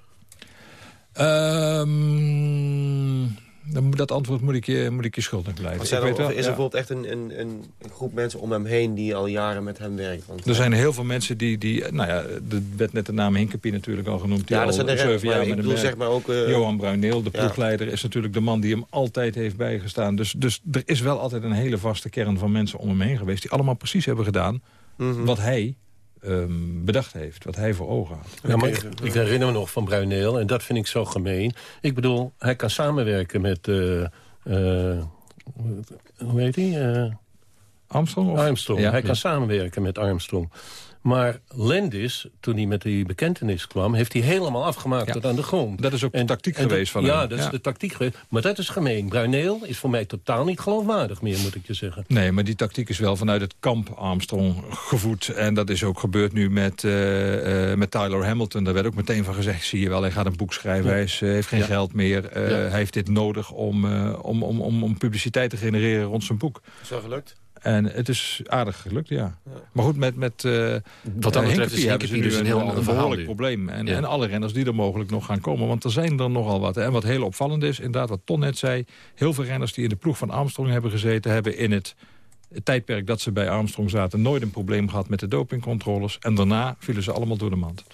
Um, dan, dat antwoord moet ik je, moet ik je schuldig blijven. Zijn er, is er bijvoorbeeld echt een, een, een, groep mensen om hem heen... die al jaren met hem werken? Want, er zijn heel veel mensen die... die nou ja, er werd net de naam Hinkepie natuurlijk al genoemd. Die ja, dat zijn zeven jaar met hem zeg maar ook, uh, Johan Bruineel, de ploegleider... is natuurlijk de man die hem altijd heeft bijgestaan. Dus, dus er is wel altijd een hele vaste kern van mensen om hem heen geweest... die allemaal precies hebben gedaan mhm. wat hij um, bedacht heeft. Wat hij voor ogen had. Ja, maar ik, ik, herinner me nog van Bruineel, en dat vind ik zo gemeen. Ik bedoel, hij kan samenwerken met... Uh, uh, hoe heet hij? Uh, Armstrong? Of? Armstrong. hij kan samenwerken met Armstrong. Maar Landis, toen hij met die bekentenis kwam... heeft hij helemaal afgemaakt tot aan de grond. Dat is ook de tactiek geweest van ja, hem. dat is de tactiek geweest. Maar dat is gemeen. Bruineel is voor mij totaal niet geloofwaardig meer, moet ik je zeggen. Nee, maar die tactiek is wel vanuit het kamp Armstrong gevoed. En dat is ook gebeurd nu met, uh, uh, met Tyler Hamilton. Daar werd ook meteen van gezegd, zie je wel, hij gaat een boek schrijven. Hij is, uh, heeft geen geld meer. Hij heeft dit nodig om, om, om, om, om publiciteit te genereren rond zijn boek. Is dat gelukt? En het is aardig gelukt, ja. Maar goed, met, met uh, Wat dan betreft is hebben ze dus een heel ander behoorlijk probleem. En, en alle renners die er mogelijk nog gaan komen. Want er zijn er nogal wat. En wat heel opvallend is, inderdaad wat Ton net zei... heel veel renners die in de ploeg van Armstrong hebben gezeten... hebben in het tijdperk dat ze bij Armstrong zaten... nooit een probleem gehad met de dopingcontroles. En daarna vielen ze allemaal door de mand.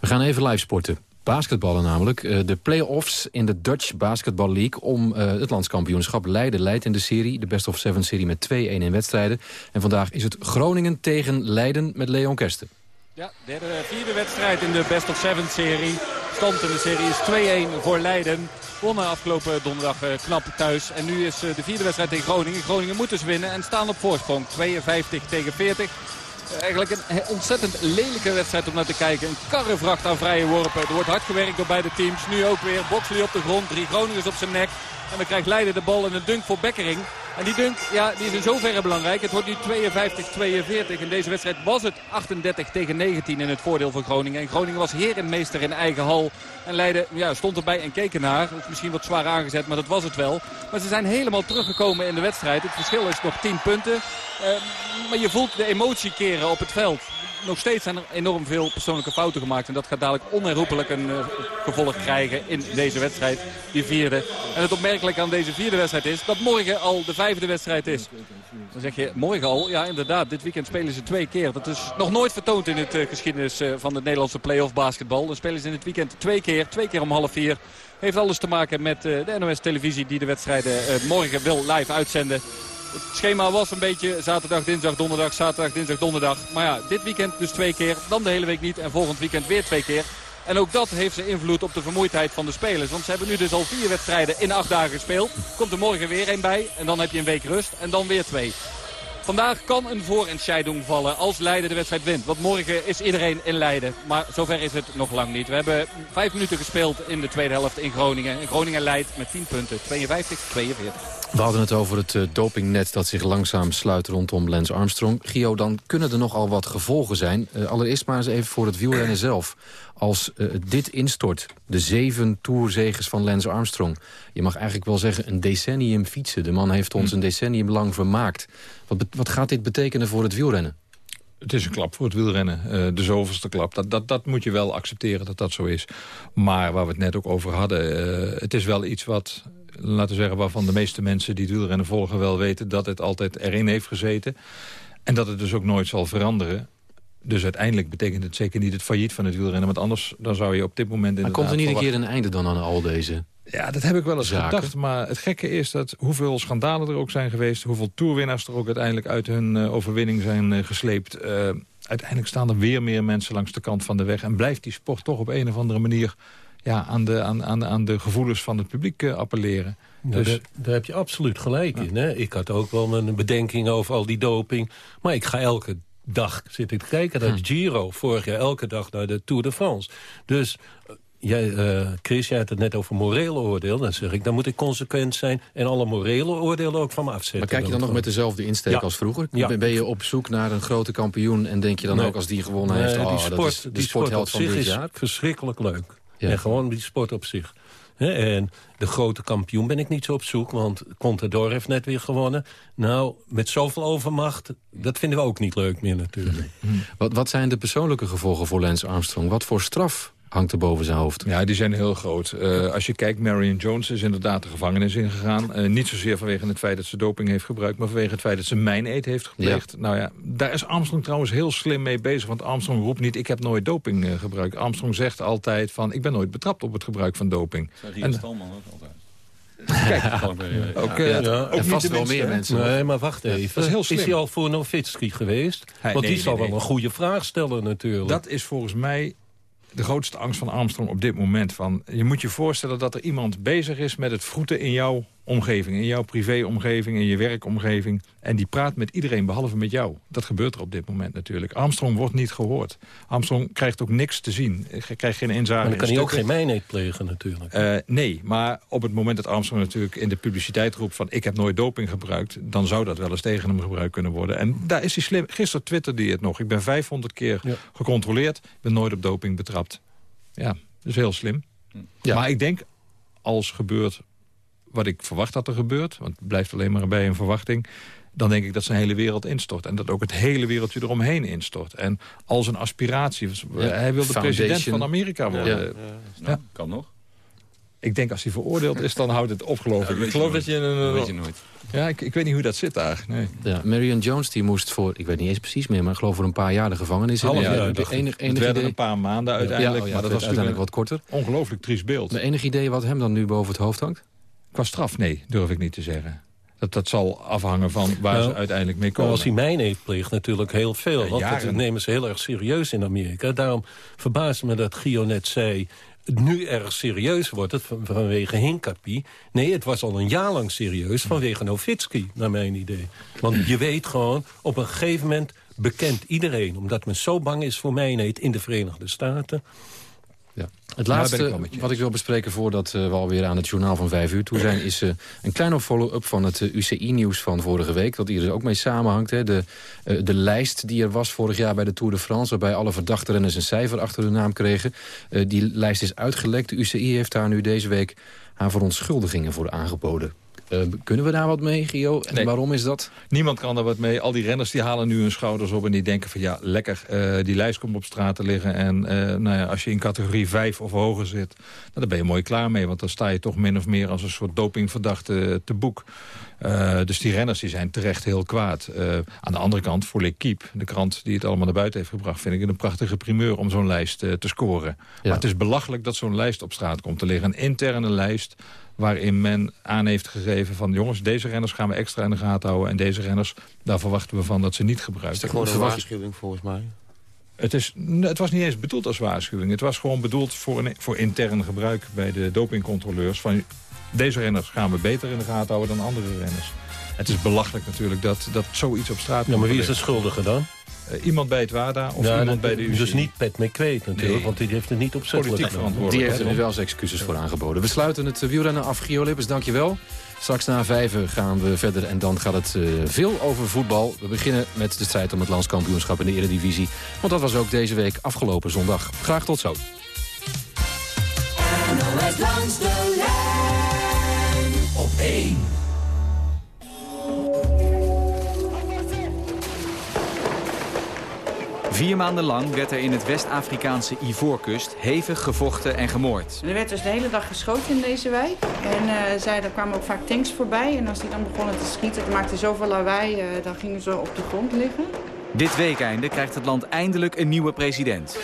We gaan even live sporten basketballen namelijk. Uh, de play-offs in de Dutch Basketball League om uh, het landskampioenschap. Leiden leidt in de serie, de Best of Seven serie met 2-1 in wedstrijden. En vandaag is het Groningen tegen Leiden met Leon Kersten. Ja, derde, vierde wedstrijd in de Best of Seven serie. Stand in de serie is 2-1 voor Leiden. Wonnen afgelopen donderdag knap thuis. En nu is de vierde wedstrijd tegen Groningen. Groningen moet dus winnen en staan op voorsprong. 52 tegen 40. Eigenlijk een ontzettend lelijke wedstrijd om naar te kijken. Een karrevracht aan vrije worpen. Er wordt hard gewerkt door beide teams. Nu ook weer Boxley op de grond. Drie Groningers op zijn nek. En dan krijgt Leiden de bal en een dunk voor Bekkering. En die dunk, ja, die is in zoverre belangrijk. Het wordt nu 52-42. In deze wedstrijd was het 38 tegen 19 in het voordeel van Groningen. En Groningen was heer en meester in eigen hal. En Leiden ja, stond erbij en keek ernaar. Dat is misschien wat zwaar aangezet, maar dat was het wel. Maar ze zijn helemaal teruggekomen in de wedstrijd. Het verschil is nog 10 punten. Uh, maar je voelt de emotie keren op het veld nog steeds zijn er enorm veel persoonlijke fouten gemaakt. En dat gaat dadelijk onherroepelijk een uh, gevolg krijgen in deze wedstrijd, die vierde. En het opmerkelijke aan deze vierde wedstrijd is dat morgen al de vijfde wedstrijd is. Dan zeg je, morgen al? Ja, inderdaad. Dit weekend spelen ze twee keer. Dat is nog nooit vertoond in het uh, geschiedenis uh, van de Nederlandse play-off basketbal. Dan spelen ze in het weekend twee keer. Twee keer om half vier. Heeft alles te maken met de NOS-televisie die de wedstrijden morgen wil live uitzenden. Het schema was een beetje zaterdag, dinsdag, donderdag, zaterdag, dinsdag, donderdag. Maar ja, dit weekend dus twee keer, dan de hele week niet en volgend weekend weer twee keer. En ook dat heeft zijn invloed op de vermoeidheid van de spelers. Want ze hebben nu dus al vier wedstrijden in acht dagen gespeeld. Komt er morgen weer één bij en dan heb je een week rust en dan weer twee. Vandaag kan een voorentscheiding vallen als Leiden de wedstrijd wint. Want morgen is iedereen in Leiden. Maar zover is het nog lang niet. We hebben vijf minuten gespeeld in de tweede helft in Groningen. En Groningen leidt met 10 punten. 52-42. We hadden het over het uh, dopingnet dat zich langzaam sluit rondom Lance Armstrong. Gio, dan kunnen er nogal wat gevolgen zijn. Uh, allereerst maar eens even voor het wielrennen zelf. Als uh, dit instort, de zeven toerzegers van Lance Armstrong... je mag eigenlijk wel zeggen een decennium fietsen. De man heeft ons hm. een decennium lang vermaakt. Wat, wat gaat dit betekenen voor het wielrennen? Het is een klap voor het wielrennen, uh, de zoveelste klap. Dat, dat, dat moet je wel accepteren dat dat zo is. Maar waar we het net ook over hadden... Uh, het is wel iets wat, laten we zeggen... waarvan de meeste mensen die het wielrennen volgen wel weten... dat het altijd erin heeft gezeten. En dat het dus ook nooit zal veranderen. Dus uiteindelijk betekent het zeker niet het failliet van het wielrennen. Want anders dan zou je op dit moment... Maar komt er niet een keer een einde dan aan al deze ja, dat heb ik wel eens gedacht. Maar het gekke is dat hoeveel schandalen er ook zijn geweest... hoeveel toerwinnaars er ook uiteindelijk uit hun uh, overwinning zijn uh, gesleept... Uh, uiteindelijk staan er weer meer mensen langs de kant van de weg... en blijft die sport toch op een of andere manier ja, aan, de, aan, aan, aan de gevoelens van het publiek appelleren. dus... daar, daar, heb je absoluut gelijk in. Hè? Ik had ook wel een bedenking over al die doping. Maar ik ga elke dag zitten kijken naar de hm. Giro. Vorig jaar elke dag naar de Tour de France. Dus Jij, uh, Chris, jij had het net over morele oordeel. Dan zeg ik, dan moet ik consequent zijn... en alle morele oordelen ook van me afzetten. Maar kijk je dan, nog met dezelfde insteek als vroeger? Ja. Ben je op zoek naar een grote kampioen... en denk je dan ook als die gewonnen heeft... Oh, die sport, dat is de die sport van dit is verschrikkelijk leuk. En gewoon die sport op zich. En de grote kampioen ben ik niet zo op zoek, want Contador heeft net weer gewonnen. Nou, met zoveel overmacht, dat vinden we ook niet leuk meer natuurlijk. Wat, wat zijn de persoonlijke gevolgen voor Lance Armstrong? Wat voor straf hangt er boven zijn hoofd. Ja, die zijn heel groot. Uh, als je kijkt, Marion Jones is inderdaad de gevangenis ingegaan. Uh, niet zozeer vanwege het feit dat ze doping heeft gebruikt... maar vanwege het feit dat ze mijn eet heeft gepleegd. Nou ja, daar is Armstrong trouwens heel slim mee bezig. Want Armstrong roept niet, ik heb nooit doping uh, gebruikt. Armstrong zegt altijd van, ik ben nooit betrapt op het gebruik van doping. En Stalman ook altijd. Kijk, ook, ja, ja, ook vast wel meer mensen. Nee, maar wacht even. is, heel slim. is hij al voor Novitski geweest? Hij, Want nee, die zal wel een goede vraag stellen natuurlijk. Dat is volgens mij de grootste angst van Armstrong op dit moment. Van, je moet je voorstellen dat er iemand bezig is met het vroeten in jouw omgeving. In jouw privéomgeving, in je werkomgeving. En die praat met iedereen behalve met jou. Dat gebeurt er op dit moment natuurlijk. Armstrong wordt niet gehoord. Armstrong krijgt ook niks te zien. Hij krijgt geen inzage. Maar dan kan hij ook geen mijnheid plegen natuurlijk. Uh, nee, maar op het moment dat Armstrong natuurlijk in de publiciteit roept... van ik heb nooit doping gebruikt... dan zou dat wel eens tegen hem gebruikt kunnen worden. En daar is hij slim. Gisteren twitterde hij het nog. Ik ben 500 keer gecontroleerd. ben nooit op doping betrapt. Ja, dat is heel slim. Ja. Maar ik denk, als gebeurt wat ik verwacht dat er gebeurt... want het blijft alleen maar bij een verwachting... dan denk ik dat zijn hele wereld instort. En dat ook het hele wereldje eromheen instort. En als een aspiratie... hij wil de president van Amerika worden. Ja. kan nog. Ik denk als hij veroordeeld is, dan houdt het op, geloof ik. ik geloof dat je... Een, dat weet je nooit. Ja, ik, ik weet niet hoe dat zit daar. Nee. Ja, Marion Jones die moest voor, ik weet niet eens precies meer... maar ik geloof voor een paar jaar de gevangenis in. Ja, ja, enig, enig het werden een paar maanden uiteindelijk. Ja, maar dat was uiteindelijk wat korter. Ongelooflijk triest beeld. Maar enig idee wat hem dan nu boven het hoofd hangt? Qua straf, nee, durf ik niet te zeggen. Dat, dat zal afhangen van waar nou, ze uiteindelijk mee komen. als hij mijn heeft pleegt natuurlijk heel veel. want dat nemen ze heel erg serieus in Amerika. Daarom verbaast me dat Gio net zei nu erg serieus wordt het vanwege Hinkapie. Nee, het was al een jaar lang serieus vanwege Novitski, naar mijn idee. Want je weet gewoon, op een gegeven moment bekent iedereen... omdat men zo bang is voor mijnheid in de Verenigde Staten... Ja. Het laatste wat ik wil bespreken voordat uh, we alweer aan het journaal van vijf uur toe zijn... is uh, een kleine follow-up van het uh, UCI-nieuws van vorige week. Dat hier dus ook mee samenhangt. Hè. De, de lijst die er was vorig jaar bij de Tour de France... waarbij alle verdachte renners een cijfer achter hun naam kregen. die lijst is uitgelekt. De UCI heeft daar nu deze week haar verontschuldigingen voor aangeboden. Uh, kunnen we daar wat mee, Gio? En waarom is dat? Niemand kan daar wat mee. Al die renners die halen nu hun schouders op en die denken van... ja, lekker, uh, die lijst komt op straat te liggen. En uh, nou ja, als je in categorie 5 of hoger zit... Nou, dan ben je mooi klaar mee. Want dan sta je toch min of meer als een soort dopingverdachte te boek. Dus die renners die zijn terecht heel kwaad. Aan de andere kant, voor L'Equipe, de krant die het allemaal naar buiten heeft gebracht... vind ik een prachtige primeur om zo'n lijst te scoren. Ja. Maar het is belachelijk dat zo'n lijst op straat komt te liggen. Een interne lijst waarin men aan heeft gegeven van... jongens, deze renners gaan we extra in de gaten houden... en deze renners, daar verwachten we van dat ze niet gebruiken. Is dat gewoon een waarschuwing volgens mij? Het, is, het was niet eens bedoeld als waarschuwing. Het was gewoon bedoeld voor, een, voor intern gebruik bij de dopingcontroleurs. Van, deze renners gaan we beter in de gaten houden dan andere renners. Het is belachelijk natuurlijk dat, dat zoiets op straat... Ja, maar wie is de schuldige dan? Uh, iemand bij het WADA of iemand bij de UCI. Dus niet Pat McQuaid natuurlijk, nee. want die heeft het niet opzettelijk verantwoordelijk. Die heeft er nu wel zijn excuses voor aangeboden. We sluiten het wielrennen af, Gio Lippes, dankjewel. Straks na vijven gaan we verder en dan gaat het uh, veel over voetbal. We beginnen met de strijd om het landskampioenschap in de Eredivisie. Want dat was ook deze week afgelopen zondag. Graag tot zo. NOS langs de lijn op 1. Vier maanden lang werd er in het West-Afrikaanse Ivoorkust hevig gevochten en gemoord. Er werd dus de hele dag geschoten in deze wijk. En uh, zij, er kwamen ook vaak tanks voorbij. En als die dan begonnen te schieten, het maakte zoveel lawaai, uh, dan gingen ze op de grond liggen. Dit weekende krijgt het land eindelijk een nieuwe president.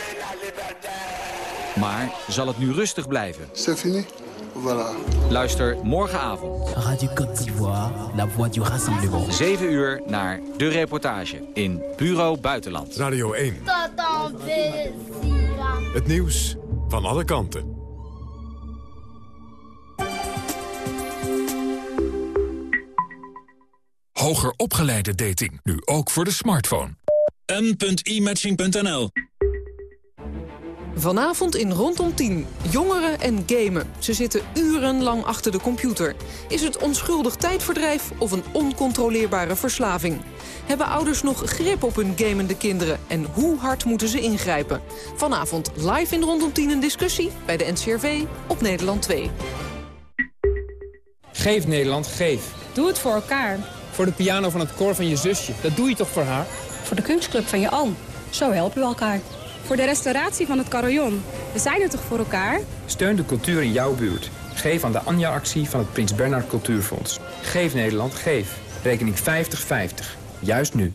Maar zal het nu rustig blijven? C'est fini. Voilà. Luister morgenavond. Radio Côte d'Ivoire, la voix du rassemblement. 7 uur naar De Reportage in Bureau Buitenland. Radio 1. Tot Het nieuws van alle kanten. Hoger opgeleide dating, nu ook voor de smartphone. m.imatching.nl Vanavond in Rondom 10. Jongeren en gamen. Ze zitten urenlang achter de computer. Is het onschuldig tijdverdrijf of een oncontroleerbare verslaving? Hebben ouders nog grip op hun gamende kinderen? En hoe hard moeten ze ingrijpen? Vanavond live in Rondom 10 een discussie bij de NCRV op Nederland 2. Geef Nederland, geef. Doe het voor elkaar. Voor de piano van het koor van je zusje. Dat doe je toch voor haar? Voor de kunstclub van je oom. Zo helpen we elkaar. Voor de restauratie van het carillon. We zijn er toch voor elkaar? Steun de cultuur in jouw buurt. Geef aan de Anja-actie van het Prins Bernhard Cultuurfonds. Geef Nederland, geef. Rekening 5050. Juist nu.